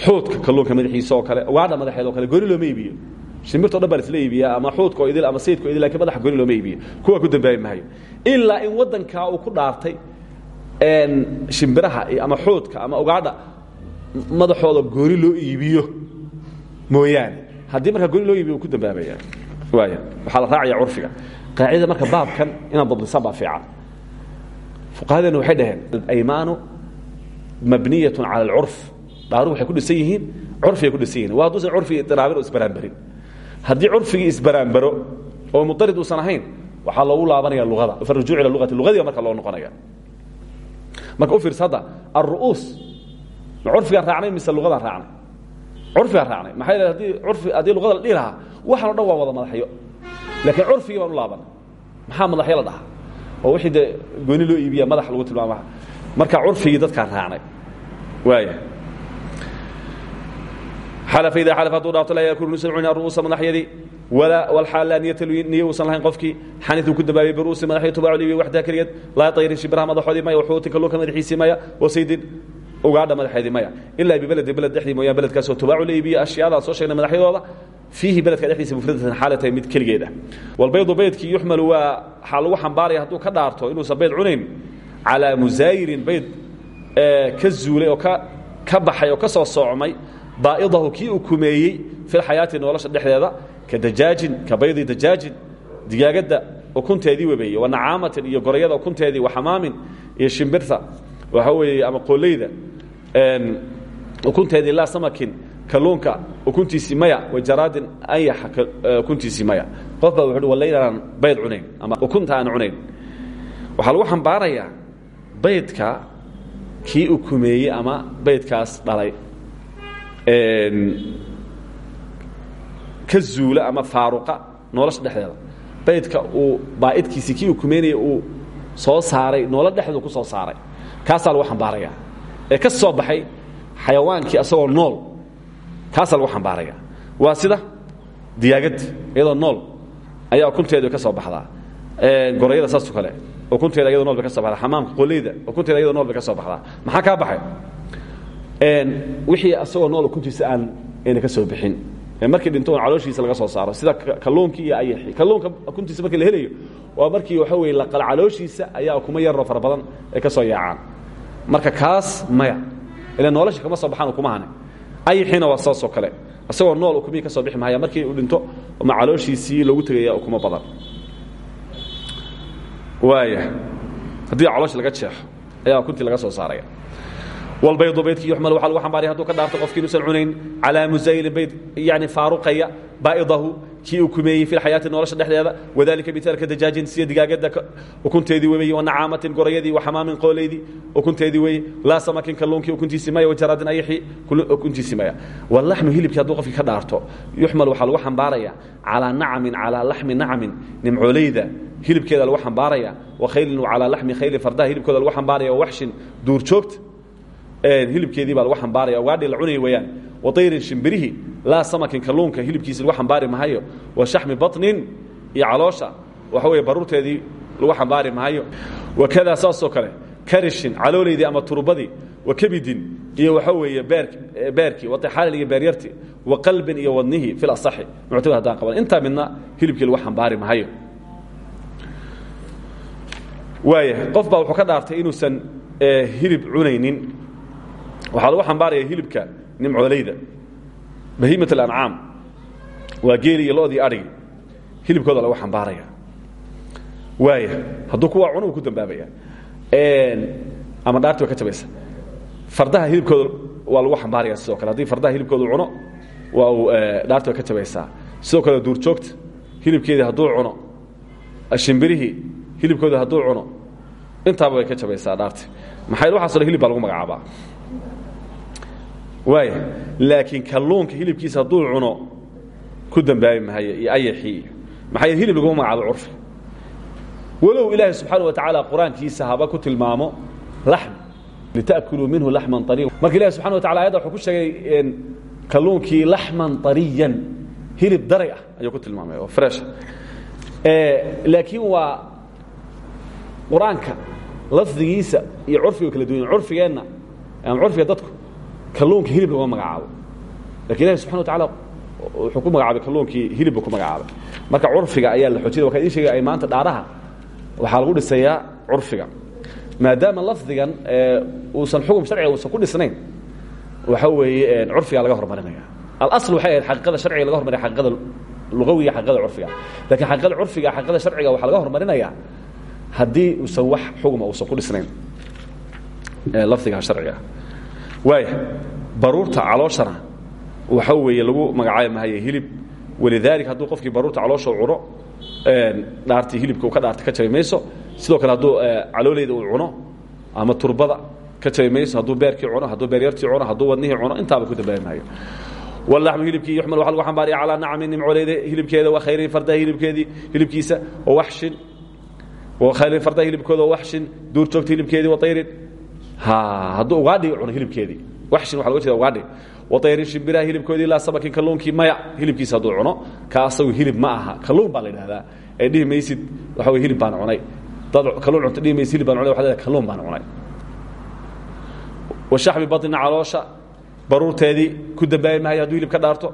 xuudka kalluunka madaxiisa oo kale waadha madaxeed kale gooni looma iibiyo. Shimbirto dhan baa iibiyaa ama xuudka idil ama sayidka idil laakiin madaxa gooni looma iibiyo. Kuwa ku dambaabi mahayo ilaa in waddankaa uu ku dhaartay shimbiraha ama xuudka ama ugaadha madaxooda gooni loo iibiyo. Mooyaane haddii markaa gooni loo iibiyo uu ku dambaabaya. Waaya waxaa la raacaya curfiga. Qaacidada marka baabkan inaad dabdisaan baa fiican. Fuqahadeenu waxay dhaheen aymaanu mabniyatun cala alcurf. Dhaaruhu waxay ku dhisan yihiin curfigay ku dhisan yihiin waa hadduusan curfigii idiraabin oo isbaraanbarin. Haddii curfigii isbaraanbaro oo mudarid uusan ahayn waxaa loogu laabanaya luada farujuuc ila luati lugadii marka loo noqonaya marka u fiirsa hadda alru'uus ma curfigaan raacnay mise lugadaan raacnay curfigaan raacnay. Maxaa yeele haddii urfi haddii luqada la dhihi lahaa waxaan o dhan waa wada madaxyo. Laakiin curfigii baan u laaban. Maxaa madaxyo la dhahaa? Oo wixii dee gooni loo iibiya madax lagu tilmaama marka curfigii dadkaan raacnay. Waaya xalafa idaa xalaf hadduu dhaarto laa cuna ru'uusa madaxyadii. Walaa walxaal laa niyata niyo uusan lahayn qofkii. Xanituu ku dambaabay biru'uusi madaxyo tubaacu liibiya waxdaa keligeed. Laa tayrin shimbiraha madaxoodii maya waxuutin kalluunka madaxiisii maya wasaydin ugaadha madaxeedii maya ilaa bibeledin beled dhexdii mooyaan beledkaasoo tubaacu la iibiya ashyaada soo sheegnay madaxyadooda fiihi beledka dhexdiisa mufradatan xaalatay mid keligeed ah walbaydu baydkii yuxmalu waa waxaa lagu xambaaraya hadduu ka dhaarto inuusan bayd cunayn calaa musaayirin bayd ka zuulay oo ka baxay oo ka soo soocmay baa'idahu kii uu kumeeyey fi lxayaati nolosha dhexdeeda ka dajaajin ka baydi dajaajin digaagadda ukunteedii webeeye wa nacaamatin iyo gorayada ukunteedii wa xamaamin iyo shimbirta waxa weeye ama qooleyda ukunteedii laa samakin kalluunka ukuntiisii maya wajaraadin ayaxa ukuntiisii maya. Qof baa wuxu walaylanaan bayd cunayn ama ukunta aan cunayn. Waxaa lagu xambaarayaa baydka kii ukumeeyey ama baydkaas dhalay. Ka zuula ama faaruqa nolosha dhexdeeda baydka uu baa'idkiisii kii ukumeynaya uu soo saaray noolo dhexdeedu ku soo saaray kaasaa lagu xambaaraya ee ka soo baxay xayawaankii asagoo nool. Kaasaa lagu xambaaraya waa sida diyaagadda iyadoo nool ayaa ukunteedu ka soo baxdaa. Gorayada saasoo kale ukunteeda iyadoo nool ka soo baxdaa. Xamaamka qoleyda ukunteeda iyadoo nool ka soo baxdaa. Maxaa kaa baxay? Wixii asagoo nool ukuntiisa aan ayna ka soo bixin. Markii dhinto calooshiisa laga soo saaro sida kalluunkii iyo ayaxii kalluunka ukuntiisa markii la helayo waa markii waxa weye laqal calooshiisa ayaa ukuma yaroo fara ka soo yaacaan marka kaas maya. Ila nolosha kama soo baxaan ukumahani ayaxiina waa saasoo kale. Isagoo nool ukumihii ka soo bixi mahaya markii uu dhinto ma calooshiisii loogu tegaya ukuma badan. Waaya haddii caloosha laga jeexo ayaa ukuntii laga soo saaraya walbaydu baydkii yuxmal waxaa lagu xambaaraya hadduu ka dhaarto qofkii inuusan cunayn. Calaa musaylin bayd yani faaruqaya baa'idahu kii uu kumeeyey fi lxayaati nolosha dhexdeeda wadalika mitaalka dajaajin siya digaagadda ukunteedii weeye wanacaamatin gorayadii waxamaamin qooleydii ukunteedii weeye laa samakin kalluunkii ukuntiisii maya wajaraadin ayaxii ukuntiisii maya. Walaxmu hilibkii hadduu qofkii ka dhaarto yuxmal waxaa lagu xambaaraya calaa nacamin calaa laxmi nacamin nimcooleyda hilibkeeda lagu xambaaraya wakhaylin calaa laxmi khayli fardaha hilibkooda lagu xambaaraya waxshin duurjoogta hilibkeedii baa lagu xambaaraya. Gaadhi la cunay weeyaan. Waayrin shimbirihii laa samakin kalluunka hilibkiisi lagu xambaari mahayo wa shaxmi baطnin iyo caloosha waxa wey baruurteedii lagu xambaari mahayo wakadaa saasoo kale karishin calooleydii ama turbadii wa kebidin iyo waxa weeye beerkii waixaalin iyo beeryartii wa qalbin iyo wadnihii fi asaxi. Muctamad haddaan qaban. Intaa midna hilibkii lagu xambaari mahayo waaya qof baa wuxuu ka dhaartay inuusan hilib cunaynin waxaa lagu xambaaraya hilibka nimcooleyda bahiimat alancaam waa geeli iyo loodii adhigi hilibkooda lagu xambaaraya. Waaya hadduu kuwaa cuno uu ku dambaabaya ama dhaarti way ka jabaysa. Fardaha hilibkooda waa lagu xambaaraya sidoo kale. Haddii fardaha hilibkooda cuno waa uu dhaarti way ka jabaysaa sidoo kale duurjoogta hilibkeedii hadduu cuno shimbirihii hilibkooda hadduu cuno intaaba way ka jabaysaa dhaarti. Maxay waxaaso dhan hilib baa lagu magacaabaa waaya laakiin kalluunka hilibkiisa hadduu cuno ku dambaabi mahayo iyo ayaxii maxaa yeel hilib laguma magacaabo curfi. Walow ilaahay subxaana wa tacaala qur'aankiisa haba ku tilmaamo laxm lita'kuluu minhu laxman ariya marka ilahi subxana wa tacala ayadda wuxuu ku sheegay kalluunkii laxman طariyan hilib daray ah ayuu ku tilmaamay oo fresh laakiin waa qur'aanka lafdigiisa iyo curfiga kala duwan curfigeenna curfiga dadku kalluunka hilib laguma magacaabo. Lakin ilahi subxana wa tacaala wuxuu ku magacaabay kalluunkii hilib buu ku magacaabay. Marka curfiga ayaa la xoojinaya wakaa idin sheegay ay maanta dhaaraha waxaa lagu dhisayaa curfiga. Maadaama lafdigan uusan xukun sharciga uusan ku dhisnayn waxa weeye curfiga laga hormarinaya alasl waxay ahayd xaqiiqada sharciga laga hormariya xaqiiqada lugawiga xaqiiqada curfiga. Lakiin xaqiiqada curfiga xaqiiqada sharciga waxaa laga hormarinaya haddii uusan wax xuguma uusan ku dhisnayn lafdiga sharciga waaya baruurta calooshana waxa weeye lagu magacaabi mahaye hilib. Walidaalika hadduu qofkii baruurta caloosha cuno dhaartii hilibka uu ka dhaartay ka jabi mayso. Sidoo kale hadduu caloolayda uu cuno ama turbada ka jabi mayso hadduu beerkii cuno hadduu beeryartii cuno hadduu wadnihii cuno intaaba ku dambaabi maayo. Walaxmu hilibkii yuxmal waxa lagu xambaaraya calaa nacmin nimcooleyda hilibkeeda wa khayrin fardaha hilibkeedii hilibkiisa wa waxshin. Wa khayrin fardaha hilibkooda wa waxshin. Duur joogta hilibkeedii wa tayrin hadduu ugaadhi cuno hilibkeedii waxshin waxa loga jeeda ugaadhi. Waayrin shimbiraha hilibkoodii laa samakin kalluunkii maya. Hilibkiisa hadduu cuno ka asagu hilib ma aha. Kalluun baa la idhahdaa ee dhihi waxa wey hilib baan cunay. Dad kalluun cunto dhihi hilib baan cunay. Leedahay kalluun baan cunay. Washaxmi baطnina caloosha baruurteedii ku dambaabi mahayo hadduu hilib ka dhaarto.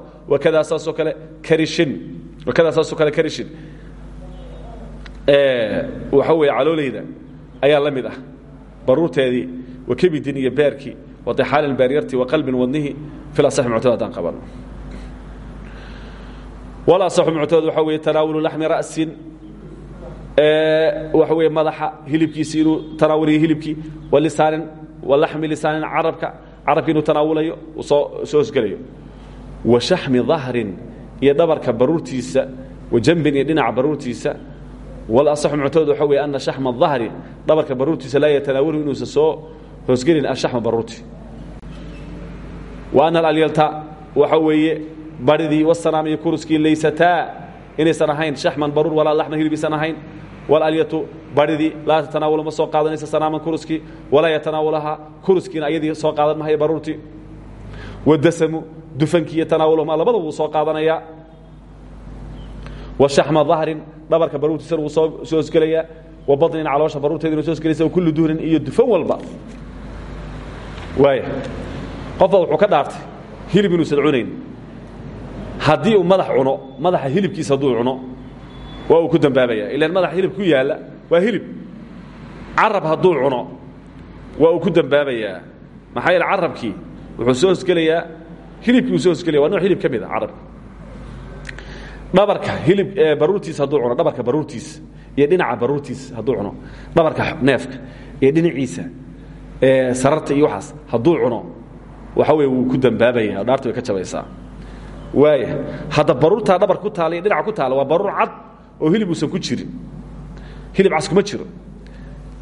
Ah. Baruurteedii wa kebidin iyo beerkii waxaalin beeryarti waqalbin wadnihi ilaصx muctad haddaan qabano walaصxu muctad waxa weeye tanaawulu laxmi ra'sin waxa weeye madaxa hilibkiisi inuu tanaawuliyo hilibkii walisaanin walaxmi lisaanin carabka carabki inuu tanaawulayo soo soo hosgelayo wa shaxmi dahrin iyo dhabarka baruurtiisa wa jambin iyo dhinaca baruurtiisa walasaxu muctamad waxa weeye ana shaxma dahri dhabarka baruurtiisa laa yatanaawalu inuusan soo hoosgelin ashaxma baruurti wa ana alyalta waxa weeye baridii wasanaam iyo kuruskii laysataa inaysan ahayn shaxman baruur walaa laxman hilib isan ahayn walalyatu baridii laa tatanaawulu ma soo qaadanaysa sanaaman kuruskii walaa yatanaawulahaa kuruskiina ayadii soo qaadan mahaya baruurtii wadasamu dufankii iyo tanaawulahuma labadaba wuu soo qaadanayaa wa shaxma dahrin dhabarka baruurtiisana wuu soo hosgelayaa. Wa badnin caloosha baruurteedina soo hosgelaysa kullu duhrin iyo dufan walba waaya qofba wuxuu ka dhaartay hilib inuusan cunayn. Haddii uu madax cuno madaxa hilibkiisa hadduu cuno waa uu ku dambaabaya. Ilaan madaxa hilib ku yaalla waa hilib. Carab hadduu cuno waa uu ku dambaabayaa maxaa yeele carabkii wuxuu soo hosgelayaa hilibkii uu soo hosgelaya waa nooc hilib ka mid a carabka dhabarka hilib baruurtiisa hadduu cuno dhabarka baruurtiisa iyo dhinaca baruurtiisa hadduu cuno. Dhabarka neefka iyo dhinaciisa sararta iyo waxaas hadduu cuno waxa weye wuu ku dambaabaya dhaartu way ka jabaysaa. Waaya hadda baruurtaa dhabar ku taala iyo dhinaca ku taala waa baruur cad oo hilib uusan ku jirin. Hilib cas kuma jiro.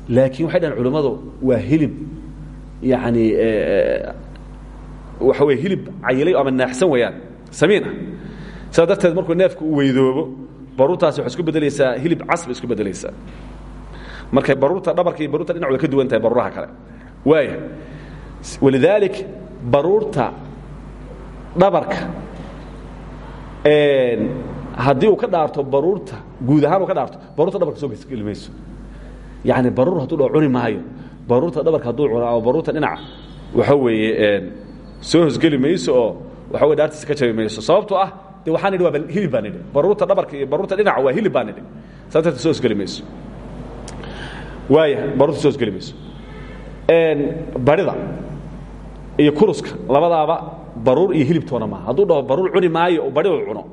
Laakiin waxay dhahan culimmadu waa hilib yacani waxa weye hilib cayilay ama naaxsan wayaan samiin ah. Sidaa darteed markuu neefku uu weydoobo baruurtaasi waxay isku bedelaysaa hilib cas bay isku bedelaysaa marka baruurta dhabarka iyo baruurta dhinac way ka duwan tahay baruuraha kale waaya walidaalik baruurta dhabarka haddii uu ka dhaarto baruurta guud ahaan uu ka dhaarto baruurta dhabarka soo geli mayso. Yacni baruur hadduu dha cuni maayo baruurta dhabarka hadduu cuno ama baruurta dhinaca waxa weeye soo hosgeli mayso oo waxa weye dhaartiisa ka jabi mayso. Sababtoo ah de waxaan idhi waa hilib baan idhi baruurta dhabarka iyo baruurta dhinaca waa hilib baan idhi saas darteed soo hosgeli mayso. Waaya baruurta soo hosgeli mayso barida iyo kuruska. Labadaaba baruur iyo hilibtoona maaha. Hadduu dhaho baruur cuni maayo oo bari cuno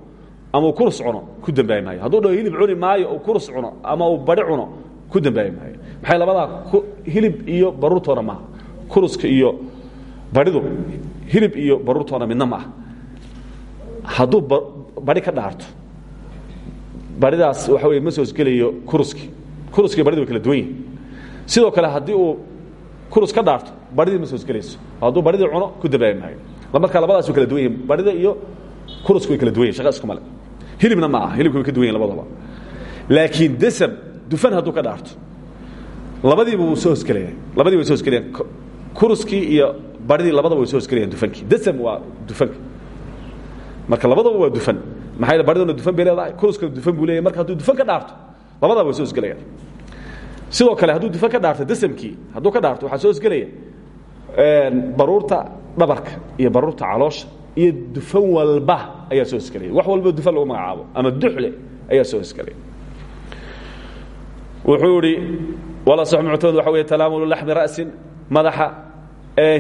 ama kurus cuno ku dambaabi maayo. Hadduu dhaho hilib cuni maayo uu kurus cuno ama uu bari cuno ku dambaabi maayo. Maxay labadaa hilib iyo baruurtoona maaha. Kuruska iyo baridu hilib iyo baruurtoona midna ma ah hadduu bari ka dhaarto baridaas waxa weye ma soo hosgelayo kuruski. Kuruski baridi way kala duwan yihiin sidoo kale haddii uu kurus ka dhaarto baridii ma soo hosgelayso hadduu baridii cuno ku dambaabi maayo marka labadaas kala duwan yihiin barida iyo kurusku way kala duwan yihiin shaqa isku male. Hilibna ma aha hilibka way ka duwan yihiin labadaba. Laakiin desam dufan hadduu ka dhaarto labadiiba wuu soo hosgelaya labadiiba way soo hosgelayaan kuruskii iyo baridii labadaba way soo hosgelayaan dufankii. Desam waa dufanka marka labadaba waa dufan. Maxaa yeele bariduna dufan bay leedahay kuruskana dufan buu leeyahay. Marka hadduu dufan ka dhaarto labadaba way soo hosgelayaan sidoo kale hadduu dufan ka dhaarto desamkii hadduu ka dhaarto waxaa soo hosgelaya baruurta dhabarka iyo baruurta caloosha iyo dufan walba ayaa soo hosgelaya wax walbo dufan lagu magacaabo ama duxle ayaa soo hosgelaya wuxuu idhi wala sax muctamad waxa weeye talaamulu laxmi ra'sin madaxa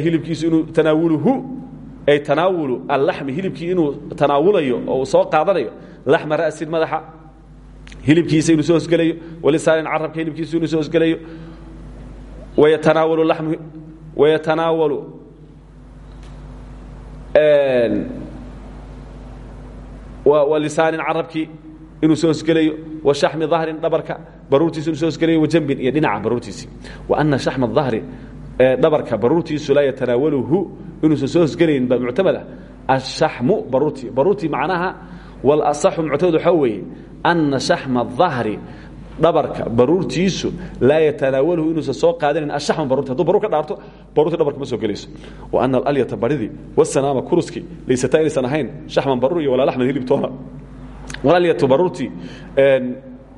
hilibkiisu inuu tanaawuluhu ay tanaawulu allaxmi hilibkii inuu tanaawulayo oo uu soo qaadanayo laxma ra'sin madaxa hilibkiisa inuu soo hosgelayo walisaanin carabka hilibkiisu inuu soo hosgelayo. Wayatanaawalu wayatanaawalu walisaanin carabkii inuu soo hosgelayo. Wa shaxmi dahrin dhabarka baruurtiisa inuu soo hosgelayo wajambin iyo dhinaca baruurtiisii wa ana shaxma dahri dhabarka baruurtiisu laa yatanaawaluhu inuusan soo hosgelayn baa muctamada. Ashaxmu baruurtii baruurtii macnaha walasaxu muctamad waxaa weeye ana shaxma dahri dhabarka baruurtiisu laa yatanaawaluhu inuusan soo qaadanayn ashaxma baruurti haduu baruur ka dhaarto baruurti dhabarka ma soo gelayso wa ana alyata baridii wasanaama kuruski laysataa inaysan ahayn shaxman baruur iyo walaa laxman hilibtoona walalyatu baruurtii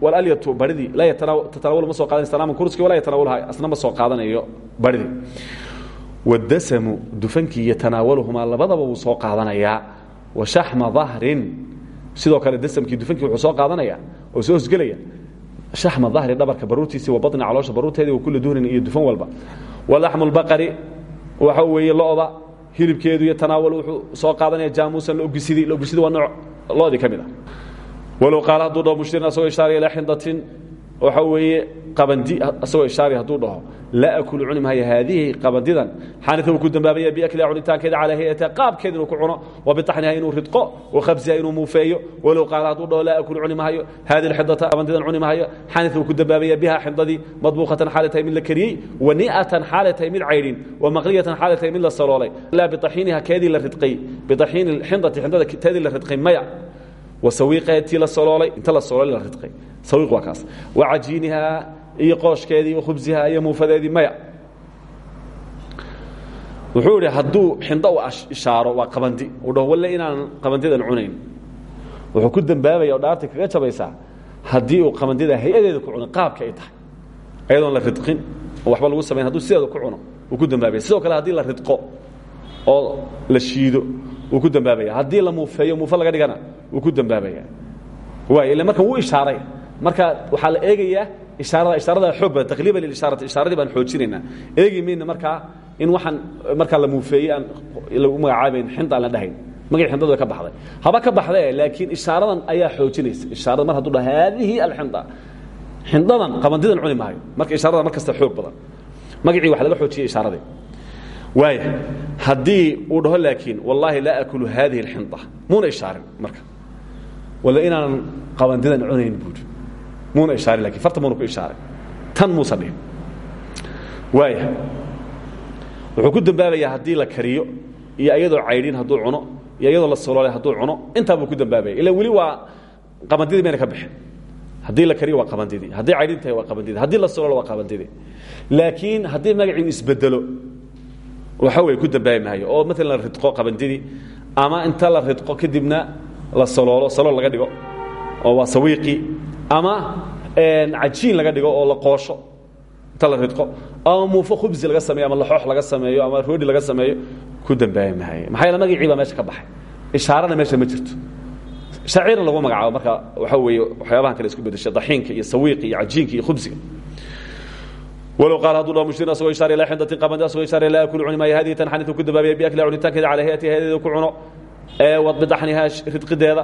walalyatu baridii laa tatanaawalu ma soo qaadanayo sanaaman kuruski walaa yatanaawalha asna ma soo qaadanayo baridii wadasamu dufankii yatanaawaluhumaa labadaba soo qaadanayaa wa shaxma dahrin sidoo kale dasamkii dufankii wuxuu soo qaadanaya oo soo hosgelaya. Shaxma dahri dhabarka baruurtiisii wa baطni caloosha baruurteedii wa kulli duhrin iyo dufan walba. Walaxmu lbaqari waxa weeye lo-da hilibkeedu iyo tanaawal wuxuu soo qaadanaya jaamuusan logisidii logisidi waa nooc loodii ka mid ah. Walow qaala hadduu dhaho mushtirin waxa weeye qabandi asagoo ishaari hadduu dhaho laa akulu cuni maayo haadihi qabandidan xaanita uu ku dambaabaya biakliha cunitaankeeda calaa hayatiha qaabkeeda inuu ku cuno wa bitaxniha inuu ridqo wa khabsiha inuu muufeeyo walow qaala hadduu dhaho laa akulu cuni maayo haadihi alxidata qabandidan cuni maayo xaanita uu ku dambaabaya biha xindadii madbuuqatan xaalay tahay mid la kariyey wa ni'atan xaalay tahay mid caydhin wa maqliyatan xaalay tahay mid la saloolay laa bitaxiiniha keedii la ridqay bitaxiini xindati xindada teedii la ridqay maya wasawiiqeetii la soloolay inta la soloolay la ridqay. Sawiiq waa kaas. Wa cajiinihaa iyo qooskeedii wa khubsihaa iyo muufadeedii maya. Wuxuu idhi hadduu xindo u ishaaro waa qabandi. Uu dhaho walle inaan qabandidan cunayn. Wuxuu ku dembaabaya oo dhaartii kaga jabaysaa haddii uu qabandida hay'adeeda ku cuno qaabka ay tahay. Ayadoon la ridqin oo waxba lagu samayn haduu sideeda ku cuno wuu ku dembaabaya sidoo kale haddii la ridqo oo la shiido wuu ku dembaabaya haddii la muufeeyo muufe laga dhigana wuu ku dembaabaya waay ila marka wuu ishaaray marka waxaa la eegayaa ishaarada ishaarada xoog badan taqliiban lilishaarati ishaaradii baan xoojinaynaa eegi mayna markaa in waxaan markaa la muufeeyey aan lagu magacaabayn xinta aan la dhahayn. Magacii xindadu way ka baxday. Haba ka baxdee laakiin ishaaradan ayaa xoojinaysa. Ishaarada mar hadduu dhaha haadihi alxinda xindadan qabandidan cuni maayo. Marka ishaarada mar kasta xoog badan. Magacii wax laga xoojiyey ishaaradii waaya haddii uu dhaho laakiin wallaahi laa akulu haadihi alxinda muuna ishaarin marka. Wala inaanan qabandidan cunayn buuri muuna ishaarin laakiin farta muuna ku ishaaray tan muusan dhihin. Waaya wuxuu ku dembaabayaa haddii la kariyo iyo iyadoo caydhin hadduu cuno iyo iyadoo la saloolay hadduu cuno intaa buu ku dembaabaya ila weli waa qabandidii mayna ka bixin. Haddii la kariyo waa qabandidii. Hadday caydhin tahay waa qabandidii. Haddii la saloolo waa qabandidii. Laakiin haddii magacii isbedelo waxa wey ku dembaabi maayo oo maalan la ridqo qabandidii ama inta la ridqo kadibna la saloolo salool laga dhigo oo waa sawiiqii ama cajiin laga dhigo oo la qoosho. Inta la ridqo ama muufo khubsi laga sameeyo ama laxoox laga sameeyo ama roodhi laga sameeyo ku dembaabi maayo maxaa yeele magacii baa meesha ka baxay. Ishaarana meesha ma jirto. Shaciirna lagu magacaabo marka waxa weeye waxyaabahan kale isku bedeshay daxiinka iyo sawiiqi iyo cajiinka iyo khubsiga walow qaal hadduu dhaho mushrin asagoo ishaaraya laa xindatin qabandi asagoo ishaaraya laa akulu cuni maayo hadihi tan xanitu ku dambaabaya biakliha cunitaankeeda calaa hayatiha hayadeeda ku cuno wadbidaxnihaa ridqideeda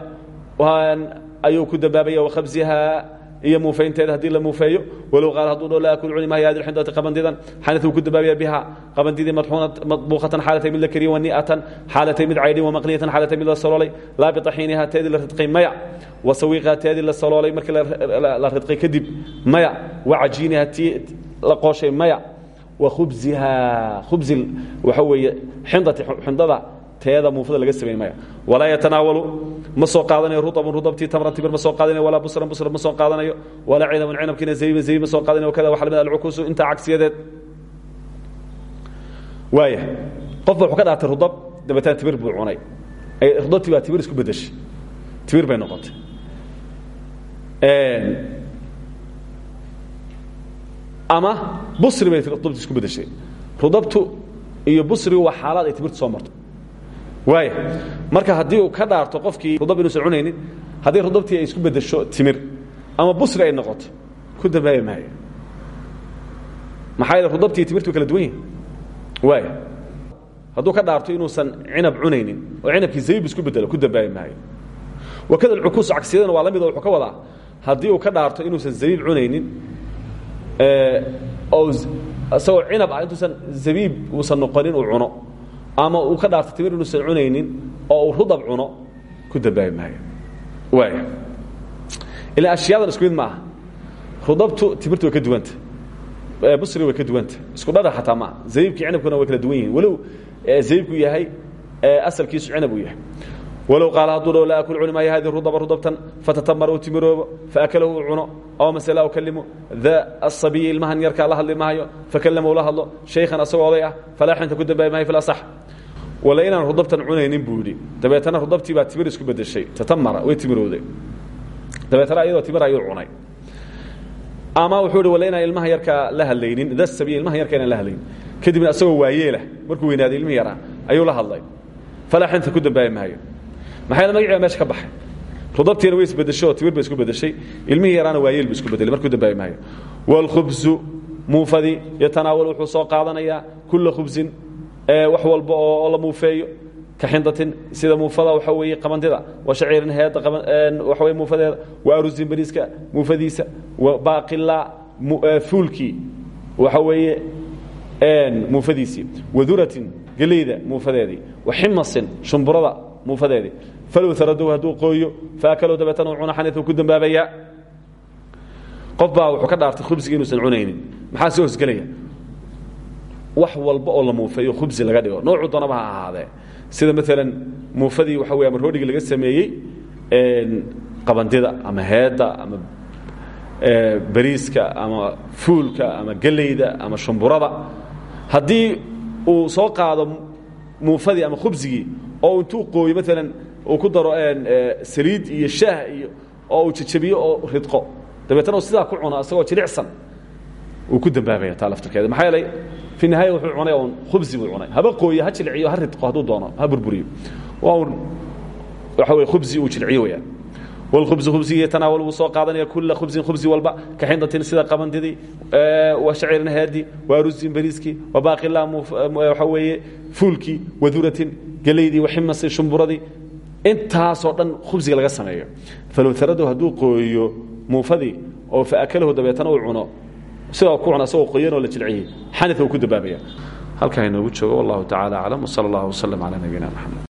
ayuu ku dambaabaya wakhabsihaa iyo muufeynteeda haddii la muufeeyo walow qaal hadduu dhaho laa akulu cuni maayo hadi xindati qabandidan xanitu ku dambaabaya biha qabandidii madbuuqatan xaalatay mid la kariyin wani'atan xaalatay mid caydhin wamaqniyatan xaalatay mid la saloolay laa bitaxiinihaa teedii la ridqay maya wasawiiqhaa teedii la saloolay markii la ridqay kadib maya wacajiinihaa la qooshay maya wa khubsihaa khubsi waxa weeye xindati xindada teeda muufada laga samey maya. Walaa yatanaawalu ma soo qaadanayo ruabun rudabtii tamran timir ma soo qaadanayo walaa busran busra ma soo qaadanayo walaa cinabun cinabkiina zabiban zabiib ma soo qaadanayo kada waxa la mid alcukuusu intaa cagsiyadeed. Waaya qofba wuxuu ka dhaartay rudab dabeetana timir buu cunay. Rudabtii baa timir isku bedeshay timir bay noqotay ama busri bay rudabti isku bedeshay. Rudabtu iyo busrigu waa xaalaad ay timirtu soo marto. Waaya marka haddii uu ka dhaarto qofkii rudab inuusan cunaynin haddii rudabtii ay isku bedesho timir ama busri ay noqoto ku dambaabi maayo. Maxaa yeele rudabtii iyo timirtu way kala duwan yihiin waaya hadduu ka dhaarto inuusan cinab cunaynin oo cinabkii zabiib isku bedelo ku dambaabi maayo. Wakada alcukuus cagsiyadana waa la mid oo wuxuu ka wadaa haddii uu ka dhaarto inuusan zabiib cunaynin isagoo cinab ah intuusan zabiib uusan noqonin uu cuno. Ama uu ka dhaarto timir inuusan cunaynin oo uu rudab cuno ku dambaabi maayo. Waaya ilaa ashyaadan isku mid ma aha rudabtu timirtu way ka duwanta. Busri way ka duwanta. Isku dhadhan xataa maaha. Zabiibkii cinabkuna way kala duwan yihiin walow zabiibku yahay asalkiisu cinab uu yahay walow qaala hadduu dhaho laa akul cuni maayo hadi rudaba rudabtan fatatamara uu timiroobo faakalahu uu cuno aw masela u kalimu da asabiyi ilmahan yarkaa la hadli maayo fakallama ula hadlo shaykhan asagoo oday ah falaa xinta ku dambaabi maayo fil asax wala inaan rudabtan cunaynin buu yidhi dabeetana rudabtii baa timir isku bedeshay tatamara way timirowday dabeetana iyadoo timir ayuu cunay ama wuxuu hi wala inaan ilmaha yarkaa la hadlaynin da sabiyi ilmaha yarka inaan la hadlaynin kadibna asagoo waayeelah markuu weynaaday ilmihi yaraa ayuu la hadlay falaa xinta ku dambaabi maayo maxaa magacii baa meesha ka baxay? Rudabtiina way isbedesho oo timir bay isku yaraana waayeel isku bedelay markuu dambaabi maayo. Wاlkhubsu muufadii yatanaawal wuxuu soo qaadanayaa kula khubsin wax walba oo la muufeeyo. Ka xindatin sida muufada waxa weeye qabandida wa shaciirin heedda waxa weye muufadeeda. Wa arusin bariiska muufadiisa. Wa baaqila fuulkii waxa weeye muufadiisii. Wa duratin geleyda muufadeedii. Wa ximasin shumburada muufadeedii falow aradow hadduu qooyo faakalow dabeetana u cuna xaniiu ku dambaabayaa qof baa wuxuu ka dhaartay khubsiga inuusan cunaynin maxaa soo hosgelaya wax walba oo la muufeeyo khubsi laga dhigo noocuu doonaba ha ahaadee sida maalan muufadii waxa wey ama roodhigii laga sameeyey qabandida ama heedda ama bariiska ama fuulka ama geleyda ama shumburada haddii uu soo qaado muufadii ama khubsigii oo intuu qooyo maalan uu ku daro saliid iyo shaah iyo oo uu jajabiyo oo ridqo. Dabeetna sidaa ku cuno isagoo jilicsan uu ku dambaabaya taa laftirkeeda. Maxaa yeelay fi nihaaya wuxuu cunay un khubsi buu cunay. Haba qooyo ha jilciyo ha ridqo hadduu doono ha burburiyo. Waa un waxa wey khubsi uu jilciyo weyaan wlkhubsi khubsigii yatanaawal wuu soo qaadanaya kula khubsin khubsi walba. Ka xindatin sida qabandidii wa shaciirin haadi wa rusin bariiskii wa baaqila waxa weeye fuulkii wa duratin geleydii wa ximasin shumburadii intaasoo dhan khubsiga laga sameeyo. Falow taradow hadduu qooyo muufadii oo faakalahu dabeetana uu cuno sidaa ku cuno asagoo qoyanoo la jilciyey xanita uu ku dabaabaya. Halkaa inoogu joogo wallahu tacala aclam wsala allah waslm calaa nabiyina mxamed